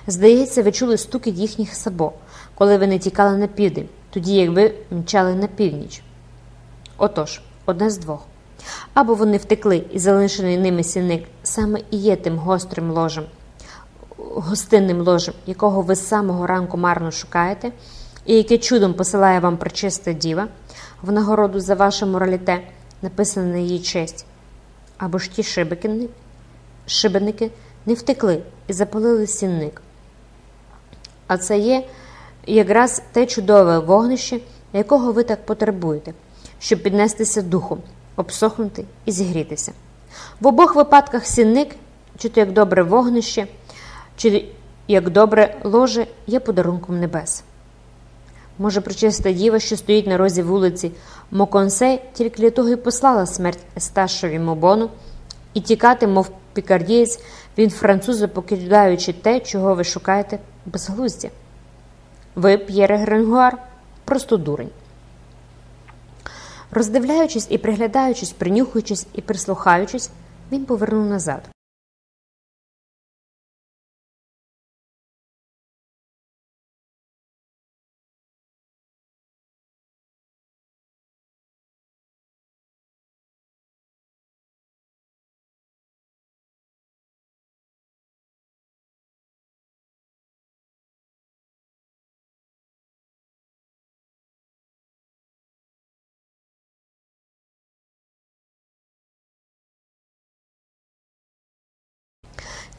Здається, ви чули стукіт їхніх сабо, коли вони тікали на південь, тоді як ви мчали на північ. Отож, одне з двох. Або вони втекли і залишений ними сінник саме і є тим гострим ложем, гостинним ложем, якого ви з самого ранку марно шукаєте, і яке чудом посилає вам причиста діва в нагороду за ваше мораліте, написане на її честь. Або ж ті шибики, шибеники не втекли і запалили сінник. А це є якраз те чудове вогнище, якого ви так потребуєте, щоб піднестися духом, обсохнути і зігрітися. В обох випадках сінник, чи то як добре вогнище, чи як добре ложе, є подарунком небес. Може, причиста діва, що стоїть на розі вулиці Моконсей, тільки для того і послала смерть Есташові Мобону і тікати, мов пікардієць, він французи, покидаючи те, чого ви шукаєте, безглуздя. Ви, П'єре Гренгуар, просто дурень. Роздивляючись і приглядаючись, принюхуючись і прислухаючись, він повернув назад.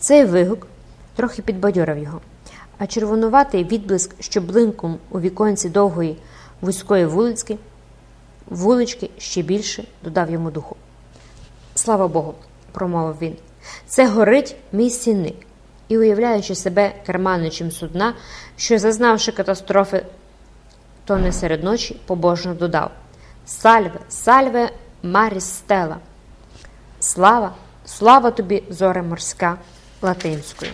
Цей вигук трохи підбадьорив його, а червонуватий відблиск, що блинком у віконці довгої вузької вулички, вулички ще більше додав йому духу. Слава Богу, промовив він. Це горить мій сінник. І, уявляючи себе керманичем судна, що, зазнавши катастрофи, то не серед ночі, побожно додав Сальве, сальве Маріс Стела. Слава, слава тобі, зоре морська латинською.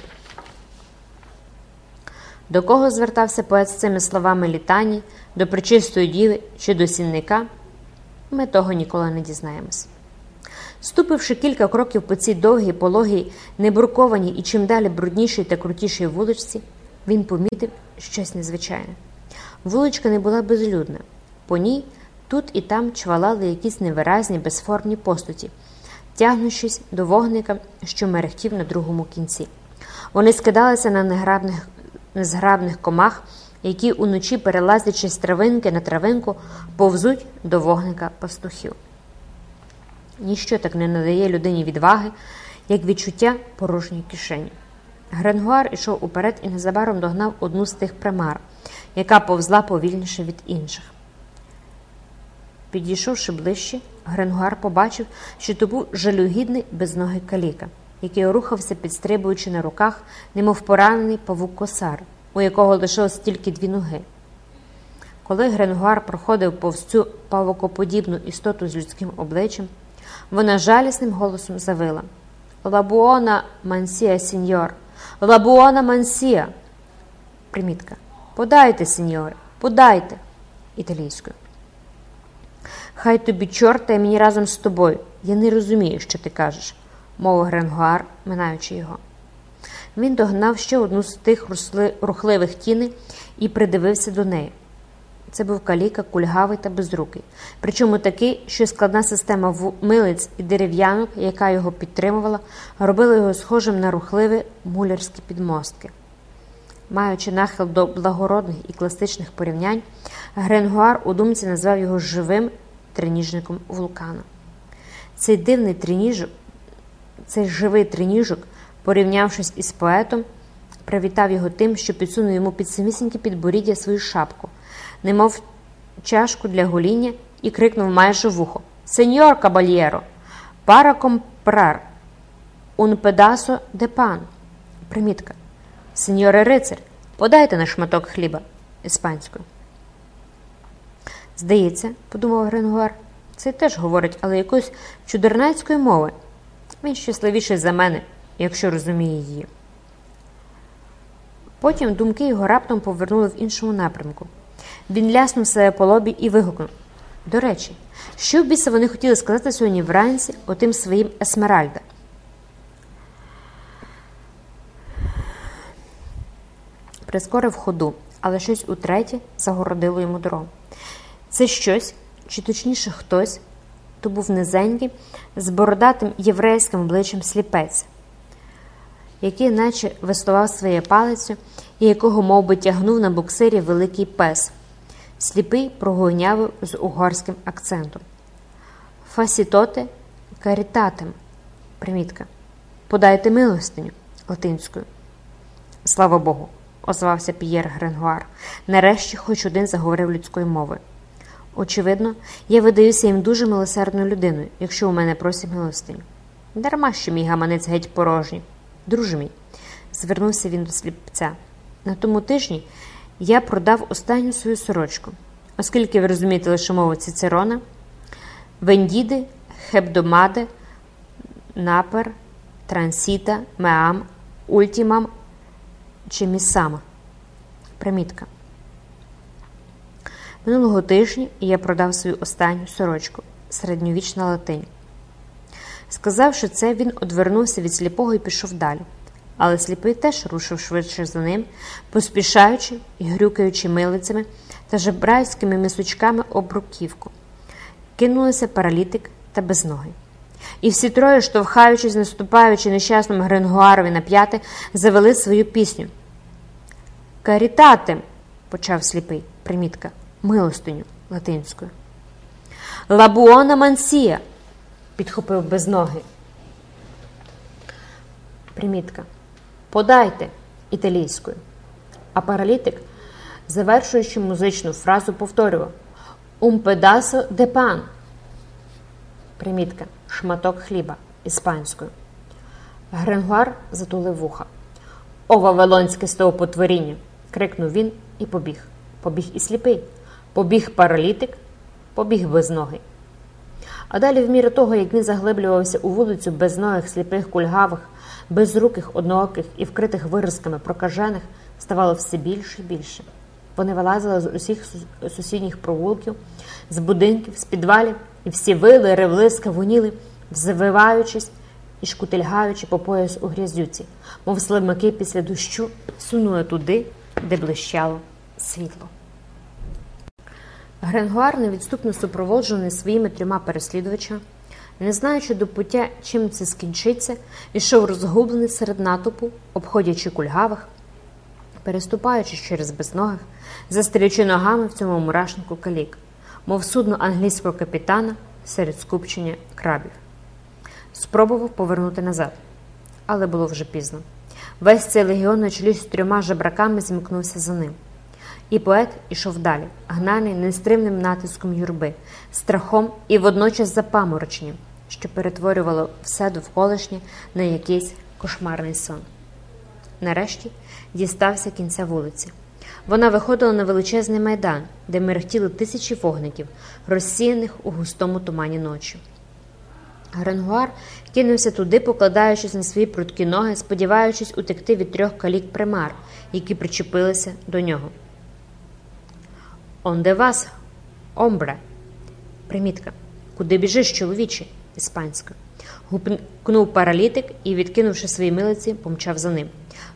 До кого звертався поет з цими словами літані, до причистої діви чи до сінника, ми того ніколи не дізнаємось. Ступивши кілька кроків по цій довгій, пологій, небуркованій і чим далі бруднішій та крутішій вуличці, він помітив щось незвичайне. Вуличка не була безлюдна. По ній тут і там чвалали якісь невиразні, безформні постаті тягнучись до вогника, що мерехтів на другому кінці. Вони скидалися на неграбних, незграбних комах, які уночі, перелазячи з травинки на травинку, повзуть до вогника пастухів. Ніщо так не надає людині відваги, як відчуття порожньої кишені. Гренгуар ішов уперед і незабаром догнав одну з тих примар, яка повзла повільніше від інших. Підійшовши ближче, Гренгуар побачив, що то був жалюгідний безногий каліка, який рухався, підстрибуючи на руках, немов поранений павук косар, у якого лишилось тільки дві ноги. Коли Гренгуар проходив повз цю павукоподібну істоту з людським обличчям, вона жалісним голосом завила La buona mancia, signor! Лабуона мансія! Примітка. Подайте, сеньоре, подайте італійською. Хай тобі чорта і мені разом з тобою. Я не розумію, що ти кажеш, мовив Гренгуар, минаючи його. Він догнав ще одну з тих рухливих тіней і придивився до неї. Це був каліка, кульгавий та безрукий, причому такий, що складна система милиць і дерев'янок, яка його підтримувала, робила його схожим на рухливі мулярські підмостки. Маючи нахил до благородних і класичних порівнянь, Гренгуар у думці назвав його живим триніжником вулкана. Цей дивний триніжок, цей живий триніжок, порівнявшись із поетом, привітав його тим, що підсунув йому під самісіньке підборіддя свою шапку, немов чашку для гоління, і крикнув майже в ухо Сеньор кабальєро, пара компрар, un pedazo de pan. Примітка. Сеньоре рицар, подайте на шматок хліба іспанською. Здається, подумав Гренгуар, цей теж говорить, але якоюсь чудернацькою мовою. Він щасливіший за мене, якщо розуміє її. Потім думки його раптом повернули в іншому напрямку. Він ляснув себе по лобі і вигукнув До речі, що біса вони хотіли сказати сьогодні вранці отим своїм Есмеральда? Прискорив ходу, але щось утретє загородило йому дорогу. Це щось, чи точніше хтось, то був низенький, з бородатим єврейським обличчям сліпець, який наче веслував своєю палицю і якого мов би, тягнув на буксирі великий пес, сліпий прогойнявив з угорським акцентом. Фасітоте карітатем. Примітка. Подайте милостиню латинською. Слава Богу, озвався П'єр Гренгуар. Нарешті хоч один заговорив людською мовою. Очевидно, я видаюся їм дуже милосердною людиною, якщо у мене просять милостиню. Дарма що мій гаманець геть порожній. Друже мій, звернувся він до сліпця. На тому тижні я продав останню свою сорочку, оскільки ви розумієте лише мову Цицерона, Вендіди, Хебдомаде, Напер, Трансіта, Меам, Ультімам чи Місама. Примітка. Минулого тижня я продав свою останню сорочку середньовічна латинь. Сказавши це, він одвернувся від сліпого і пішов далі. Але сліпий теж рушив швидше за ним, поспішаючи і грюкаючи милицями та жебрайськими мисочками об руківку. Кинулися паралітик та безногий. І всі троє, штовхаючись, наступаючи нещасному Гренгуарові на п'яти, завели свою пісню. Карітатем, почав сліпий, примітка милостиню латинською. Лабуона мансія, підхопив без ноги. Примітка. Подайте італійською. А паралітик, завершуючи музичну фразу, повторював Un pedazo de pan. Примітка. Шматок хліба іспанською. Гренгуар затулив вуха. О, вавилонське стовпотворіння! крикнув він і побіг. Побіг і сліпий. Побіг паралітик, побіг безногий. А далі, в міру того, як він заглиблювався у вулицю безногих, сліпих, кульгавих, безруких, однооких і вкритих виразками прокажених, ставало все більше і більше. Вони вилазили з усіх сусідніх провулків, з будинків, з підвалів, і всі вили, ревли, скавуніли, взвиваючись і шкутильгаючи по пояс у грязюці, мов слимаки після дощу, сунули туди, де блищало світло. Гренгуар, невідступно супроводжений своїми трьома переслідувачами, не знаючи до пуття, чим це скінчиться, ішов розгублений серед натовпу, обходячи кульгавих, переступаючи через безногих, застрілючи ногами в цьому мурашнику калік, мов судно англійського капітана серед скупчення крабів. Спробував повернути назад, але було вже пізно. Весь цей легіон на чолі з трьома жебраками зімкнувся за ним. І поет ішов далі, гнаний нестримним натиском юрби, страхом і водночас запамороченням, що перетворювало все довколишнє на якийсь кошмарний сон. Нарешті дістався кінця вулиці. Вона виходила на величезний майдан, де мерехтіли тисячі вогників, розсіяних у густому тумані ночі. Гренгуар кинувся туди, покладаючись на свої прудкі ноги, сподіваючись утекти від трьох калік примар, які причепилися до нього. Он де вас, омбре. Примітка. Куди біжиш, чоловіче? іспанською. Гупнув паралітик і, відкинувши свої милиці, помчав за ним.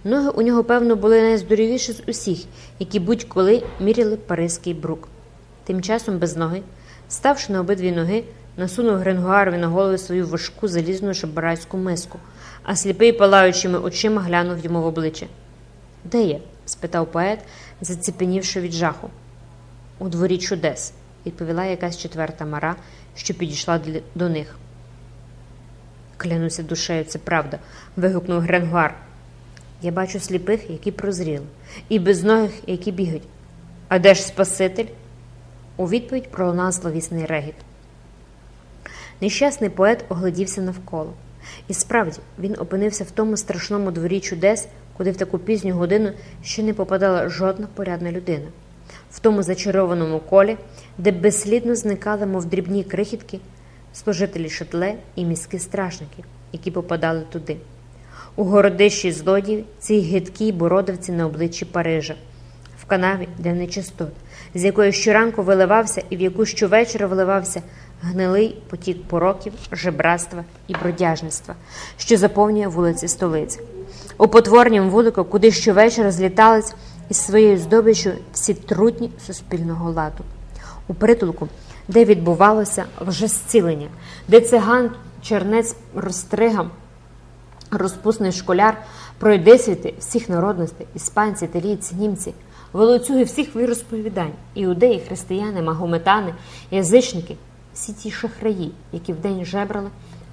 Ноги у нього, певно, були найздоровіші з усіх, які будь-коли міряли паризький брук. Тим часом без ноги, ставши на обидві ноги, насунув Гренгуарові на голову свою важку залізну шабарайську миску, а сліпий палаючими очима глянув йому в обличчя. Де є? спитав поет, заціпенівши від жаху. У дворі чудес, відповіла якась четверта мара, що підійшла до них. Клянуся душею, це правда. вигукнув Гренгуар. Я бачу сліпих, які прозріли, і безногих, які бігають. А де ж Спаситель? У відповідь пролунав зловісний регіт. Нещасний поет оглядівся навколо. І справді він опинився в тому страшному дворі чудес, куди в таку пізню годину ще не попадала жодна порядна людина, в тому зачарованому колі, де безслідно зникали, мов дрібні крихітки, служителі шатле і міські стражники, які попадали туди. У городищі злодіїв цій гидкій бородавці на обличчі Парижа, в канаві для нечистот, з якої щоранку виливався і в яку щовечора виливався гнилий потік пороків, жебратства і бродяжництва, що заповнює вулиці столиці. У потворнім вулику, куди щовечора злітались із своєю здобиччю всі трутні суспільного ладу. У притулку, де відбувалося вже зцілення, де циган чернець розстригав розпусний школяр, пройдисвіти всіх народностей, іспанці, італійці, німці, волоцюги всіх віросповідань, іудеї, християни, магометани, язичники, всі ті шахраї, які вдень жебрали,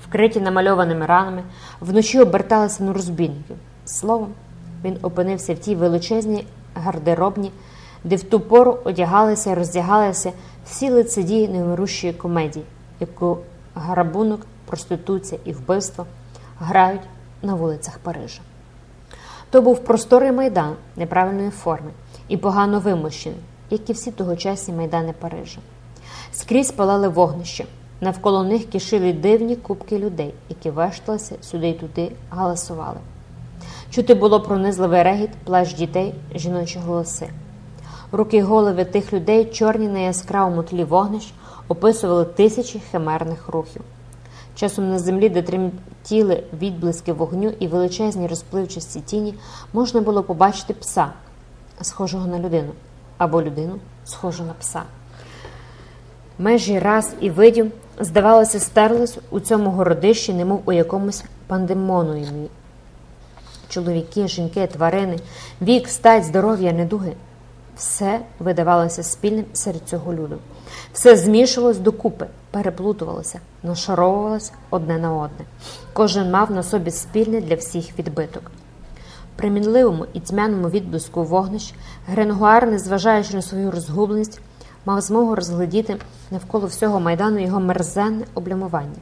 вкриті намальованими ранами, вночі оберталися на розбійників. Словом, він опинився в тій величезній гардеробні, де в ту пору одягалися і роздягалися всі лицедії невмирущої комедії, яку грабунок, проституція і вбивство грають на вулицях Парижа. То був просторий майдан неправильної форми і погано вимощений, як і всі тогочасні майдани Парижа. Скрізь палали вогнища, навколо них кишили дивні кубки людей, які вешталися сюди й туди, галасували. Чути було пронизливий регіт, плач дітей, жіночі голоси. Руки й голови тих людей, чорні на яскравому тлі вогнищ, описували тисячі химерних рухів. Часом на землі, де тремтіли відблиски вогню і величезні розпливчасті тіні, можна було побачити пса, схожого на людину, або людину, схожу на пса. Межі раз і видів, здавалося, стерлись у цьому городищі, немов у якомусь пандемонуємі. Чоловіки, жінки, тварини, вік, стать, здоров'я, недуги. Все видавалося спільним серед цього люду. Все змішувалось докупи, переплутувалося, нашаровувалося одне на одне. Кожен мав на собі спільний для всіх відбиток. При мінливому і тьмяному відблиску вогнищ Гренгуар, незважаючи на свою розгубленість, мав змогу розглядіти навколо всього майдану його мерзенне облямування,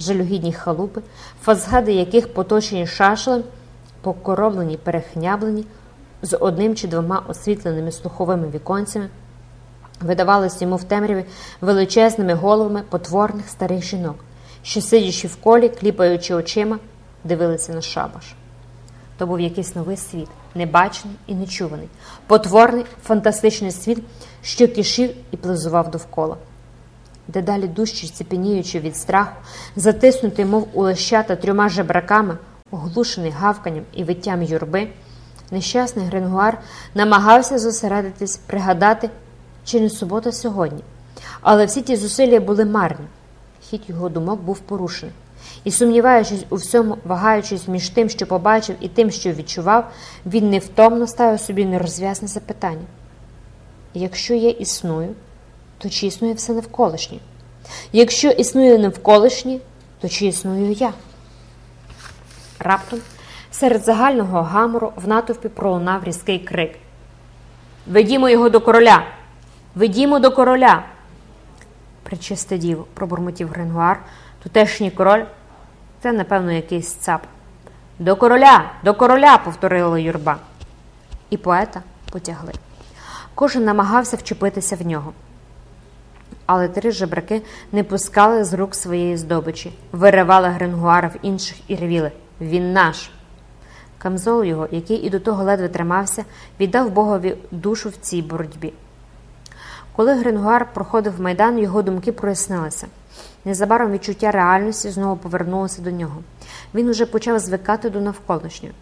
жалюгідні халупи, фазгади яких поточені шашлем, покороблені, перехняблені, з одним чи двома освітленими слуховими віконцями, видавалися йому в темряві величезними головами потворних старих жінок, що, сидячи в колі, кліпаючи очима, дивилися на шабаш. То був якийсь новий світ, небачений і нечуваний, потворний, фантастичний світ, що кишів і плизував довкола. Дедалі дужче ціпеніючи від страху, затиснутий, мов у лещата трьома жебраками, оглушений гавканням і виттям юрби, нещасний Гренгуар намагався зосередитись, пригадати, чи не субота сьогодні. Але всі ті зусилля були марні. Хід його думок був порушений. І, сумніваючись у всьому, вагаючись між тим, що побачив, і тим, що відчував, він невтомно ставив собі нерозв'язне запитання: якщо я існую, то чи існує все навколишнє? Якщо існує навколишнє, то чи існую я? Раптом серед загального гамору в натовпі пролунав різкий крик. Ведімо його до короля! Ведімо до короля! Причисте діво, пробурмотів Гренгуар, тутешній король це, напевно, якийсь цап. До короля, до короля, повторила юрба. І поета потягли. Кожен намагався вчепитися в нього. Але три жебраки не пускали з рук своєї здобичі, виривали Гренгуара в інших і ревіли Він наш. Камзол його, який і до того ледве тримався, віддав Богові душу в цій боротьбі. Коли Гренгуар проходив майдан, його думки прояснилися. Незабаром відчуття реальності знову повернулося до нього. Він уже почав звикати до навколишнього.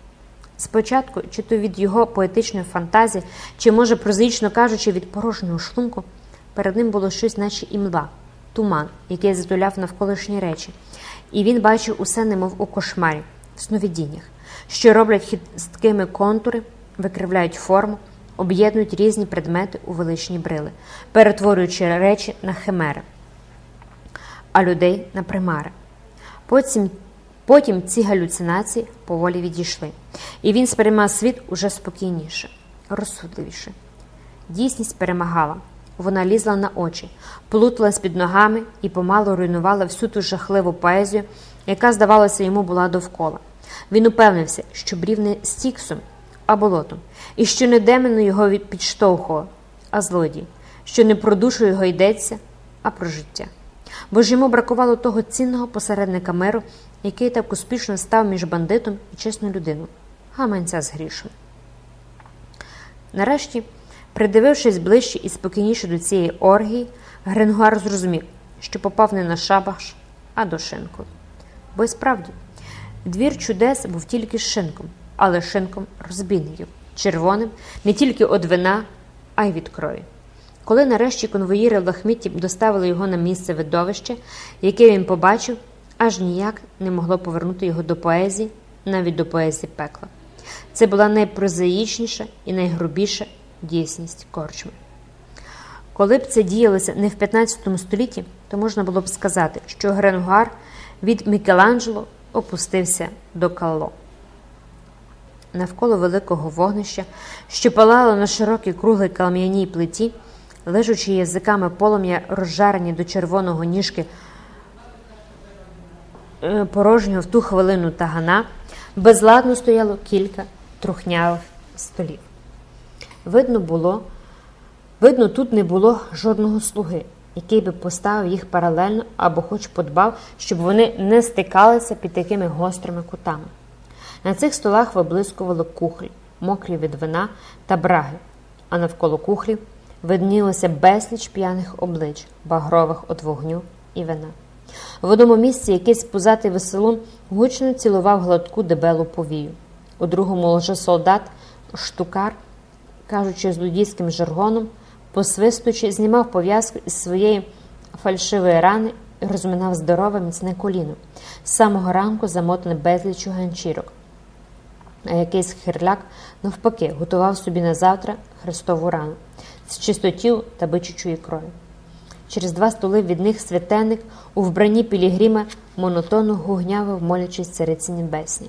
Спочатку, чи то від його поетичної фантазії, чи, може, прозаїчно кажучи, від порожнього шлунку, перед ним було щось, наче імла, туман, який затуляв навколишні речі, і він бачив усе, немов у кошмарі, сновидіннях, що роблять хиткими контури, викривляють форму, об'єднують різні предмети у величні брили, перетворюючи речі на химери а людей на примари. Потім потім ці галюцинації поволі відійшли, і він сприймав світ уже спокійніше, розсудливіше. Дійсність перемагала, вона лізла на очі, плуталась під ногами і помалу руйнувала всю ту жахливу поезію, яка, здавалося, йому була довкола. Він упевнився, що брів не стіксом, а болотом, і що не демону його підштовхував, а злодій, що не про душу його йдеться, а про життя бо ж йому бракувало того цінного посередника миру, який так успішно став між бандитом і чесною людиною, гаманця з грішою. Нарешті, придивившись ближче і спокійніше до цієї оргії, Гренгуар зрозумів, що попав не на шабаш, а до шинку. Бо й справді, двір чудес був тільки шинком, але шинком розбійників, червоним не тільки від вина, а й від крові. Коли нарешті конвоїри в лахміті доставили його на місце видовище, яке він побачив, аж ніяк не могло повернути його до поезії, навіть до поезії пекла. Це була найпрозаїчніша і найгрубіша дійсність корчми. Коли б це діялося не в 15 столітті, то можна було б сказати, що Гренгуар від Мікеланджело опустився до Калло. Навколо великого вогнища, що палало на широкій круглій кам'яній плиті лежучи язиками полум'я розжарені до червоного ніжки е, порожнього в ту хвилину тагана, безладно стояло кілька трухнявих столів. Видно було, видно, тут не було жодного слуги, який би поставив їх паралельно або хоч подбав, щоб вони не стикалися під такими гострими кутами. На цих столах виблискували кухлі, мокрі від вина та браги, а навколо кухлів виднілося безліч п'яних облич, багрових від вогню і вина. В одному місці якийсь пузатий веселун гучно цілував гладку дебелу повію. У другому лже солдат, штукар, кажучи злодійським жаргоном, посвистуючи, знімав пов'язку із своєї фальшивої рани і розминав здорове міцне коліно, з самого ранку замотане безлічу ганчірок. А якийсь хирляк, навпаки, готував собі на завтра хрестову рану з чистотів та бичучої крові. Через два столи від них святенник у вбранні Пілігрима монотонно гугнявив, молячись цариці небесні.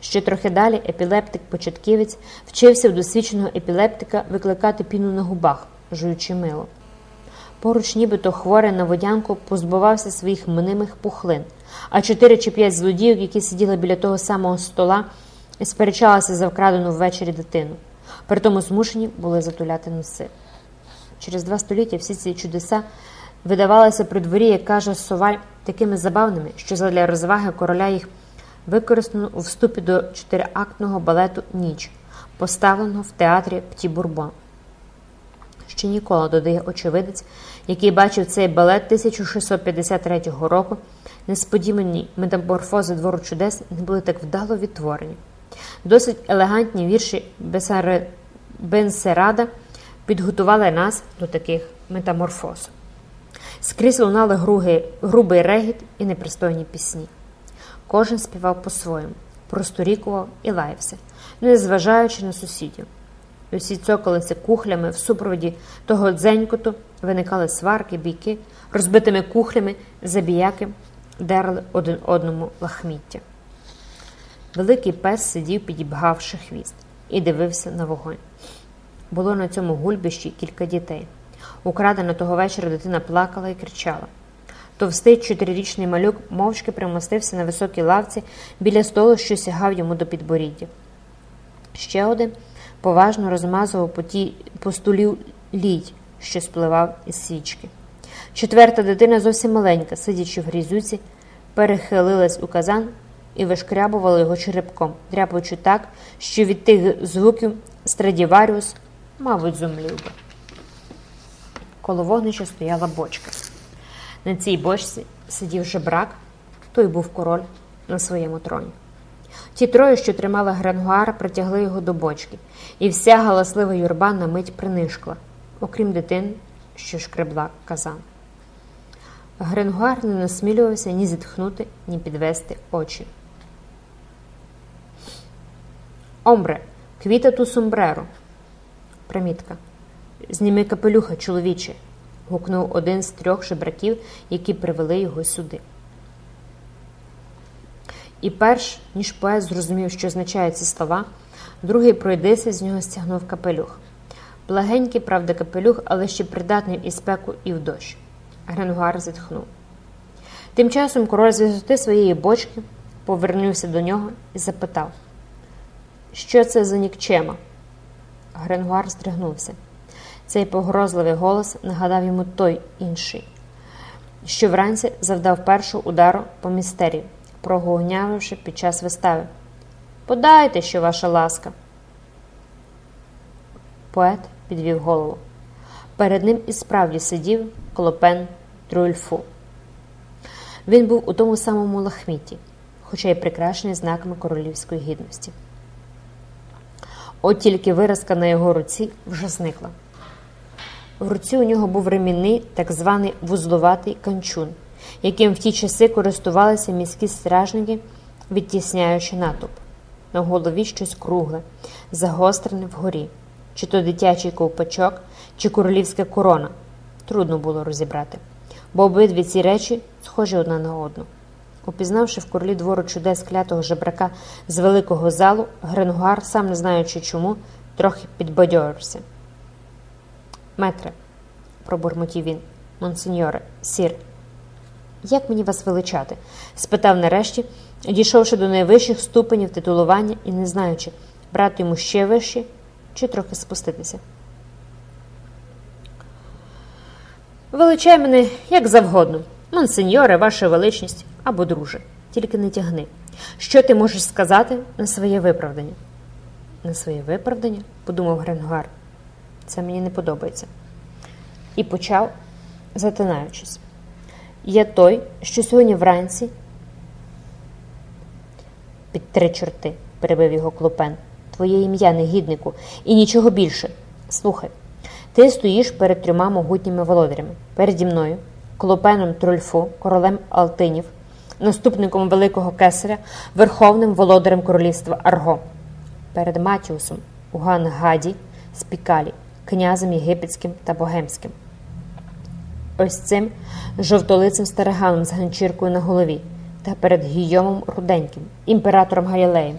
Ще трохи далі епілептик-початківець вчився в досвідченого епілептика викликати піну на губах, жуючи мило. Поруч, нібито хворий на водянку, позбувався своїх мнимих пухлин, а чотири чи п'ять злодіїв, які сиділи біля того самого стола, сперечалися за вкрадену ввечері дитину. Притому змушені були затуляти носи. Через два століття всі ці чудеса видавалися при дворі, як каже Соваль, такими забавними, що задля розваги короля їх використано у вступі до чотириактного балету Ніч, поставленого в театрі Пті Бурбон. Ще ніколи додає очевидець, який бачив цей балет 1653 року, несподівані метаморфози двору чудес не були так вдало відтворені. Досить елегантні вірші Бенсерада підготували нас до таких метаморфоз. Скрізь лунали груги, грубий регіт і непристойні пісні. Кожен співав по-своєму, просторікував і лаявся, не зважаючи на сусідів. Усі цокалися кухлями в супроводі того дзенькоту, виникали сварки, бійки, розбитими кухлями, забіяки дерли один одному лахміття. Великий пес сидів, підібгавши хвіст, і дивився на вогонь. Було на цьому гульбищі кілька дітей. Украдена того вечора дитина плакала і кричала. Товстий чотирирічний малюк мовчки примостився на високій лавці біля столу, що сягав йому до підборіддя. Ще один поважно розмазував по, тій, по столі лідь, що спливав із свічки. Четверта дитина зовсім маленька, сидячи в грізюці, перехилилась у казан і вишкрябувала його черепком, дряпаючи так, що від тих звуків Страдіваріус, мабуть, зумлів би. Коло вогнища стояла бочка. На цій бочці сидів жебрак, той був король на своєму троні. Ті троє, що тримали Гренгуара, притягли його до бочки, і вся галаслива юрба на мить принишкла, окрім дитин, що шкребла казан. Гренгуар не насмілювався ні зітхнути, ні підвести очі. Омбре, квіта ту сомбреро. Примітка. Зніми капелюха, чоловіче. гукнув один з трьох жебраків, які привели його сюди. І перш ніж поет зрозумів, що означають ці слова, другий пройдися з нього стягнув капелюх. Благенький, правда, капелюх, але ще придатний і спеку, і в дощ. Гренгуар зітхнув. Тим часом король з висоти своєї бочки повернувся до нього і запитав, що це за нікчема? Гренгуар здригнувся. Цей погрозливий голос нагадав йому той інший, що вранці завдав першого удару по містері, прогогнявивши під час вистави. Подайте, що ваша ласка. Поет підвів голову. Перед ним і справді сидів Клопен Трюльфу. Він був у тому самому лахміті, хоча й прикрашений знаками королівської гідності. От тільки виразка на його руці вже зникла. В руці у нього був ремінний, так званий вузловатий канчун, яким в ті часи користувалися міські стражники, відтісняючи натовп. На голові щось кругле, загострене вгорі, чи то дитячий ковпачок, чи королівська корона. Трудно було розібрати, бо обидві ці речі схожі одна на одну. Упізнавши в королі двору чудес клятого жебрака з великого залу, Гренгуар, сам не знаючи чому, трохи підбадьорився. Метре, пробурмотів він, монсеньоре, сір, як мені вас величати? спитав нарешті, дійшовши до найвищих ступенів титулування і не знаючи, брати йому ще вищі чи трохи спуститися. Величай мене як завгодно, монсеньоре, ваша величність або друже, тільки не тягни. Що ти можеш сказати на своє виправдання? На своє виправдання, подумав Гренгар. Це мені не подобається. І почав, затинаючись. Я той, що сьогодні вранці. Під три чорти, перебив його клопен. Твоє ім'я, негіднику, і нічого більше. Слухай, ти стоїш перед трьома могутніми володарями, переді мною, клопеном Трульфу, королем Алтинів, наступником Великого Кесаря, верховним володарем королівства Арго, перед Матіусом, Уган Гаді, Спікалі, князем єгипетським та богемським. Ось цим жовтолицим стариганом з ганчіркою на голові та перед Гійомом Руденьким, імператором Галілеєм.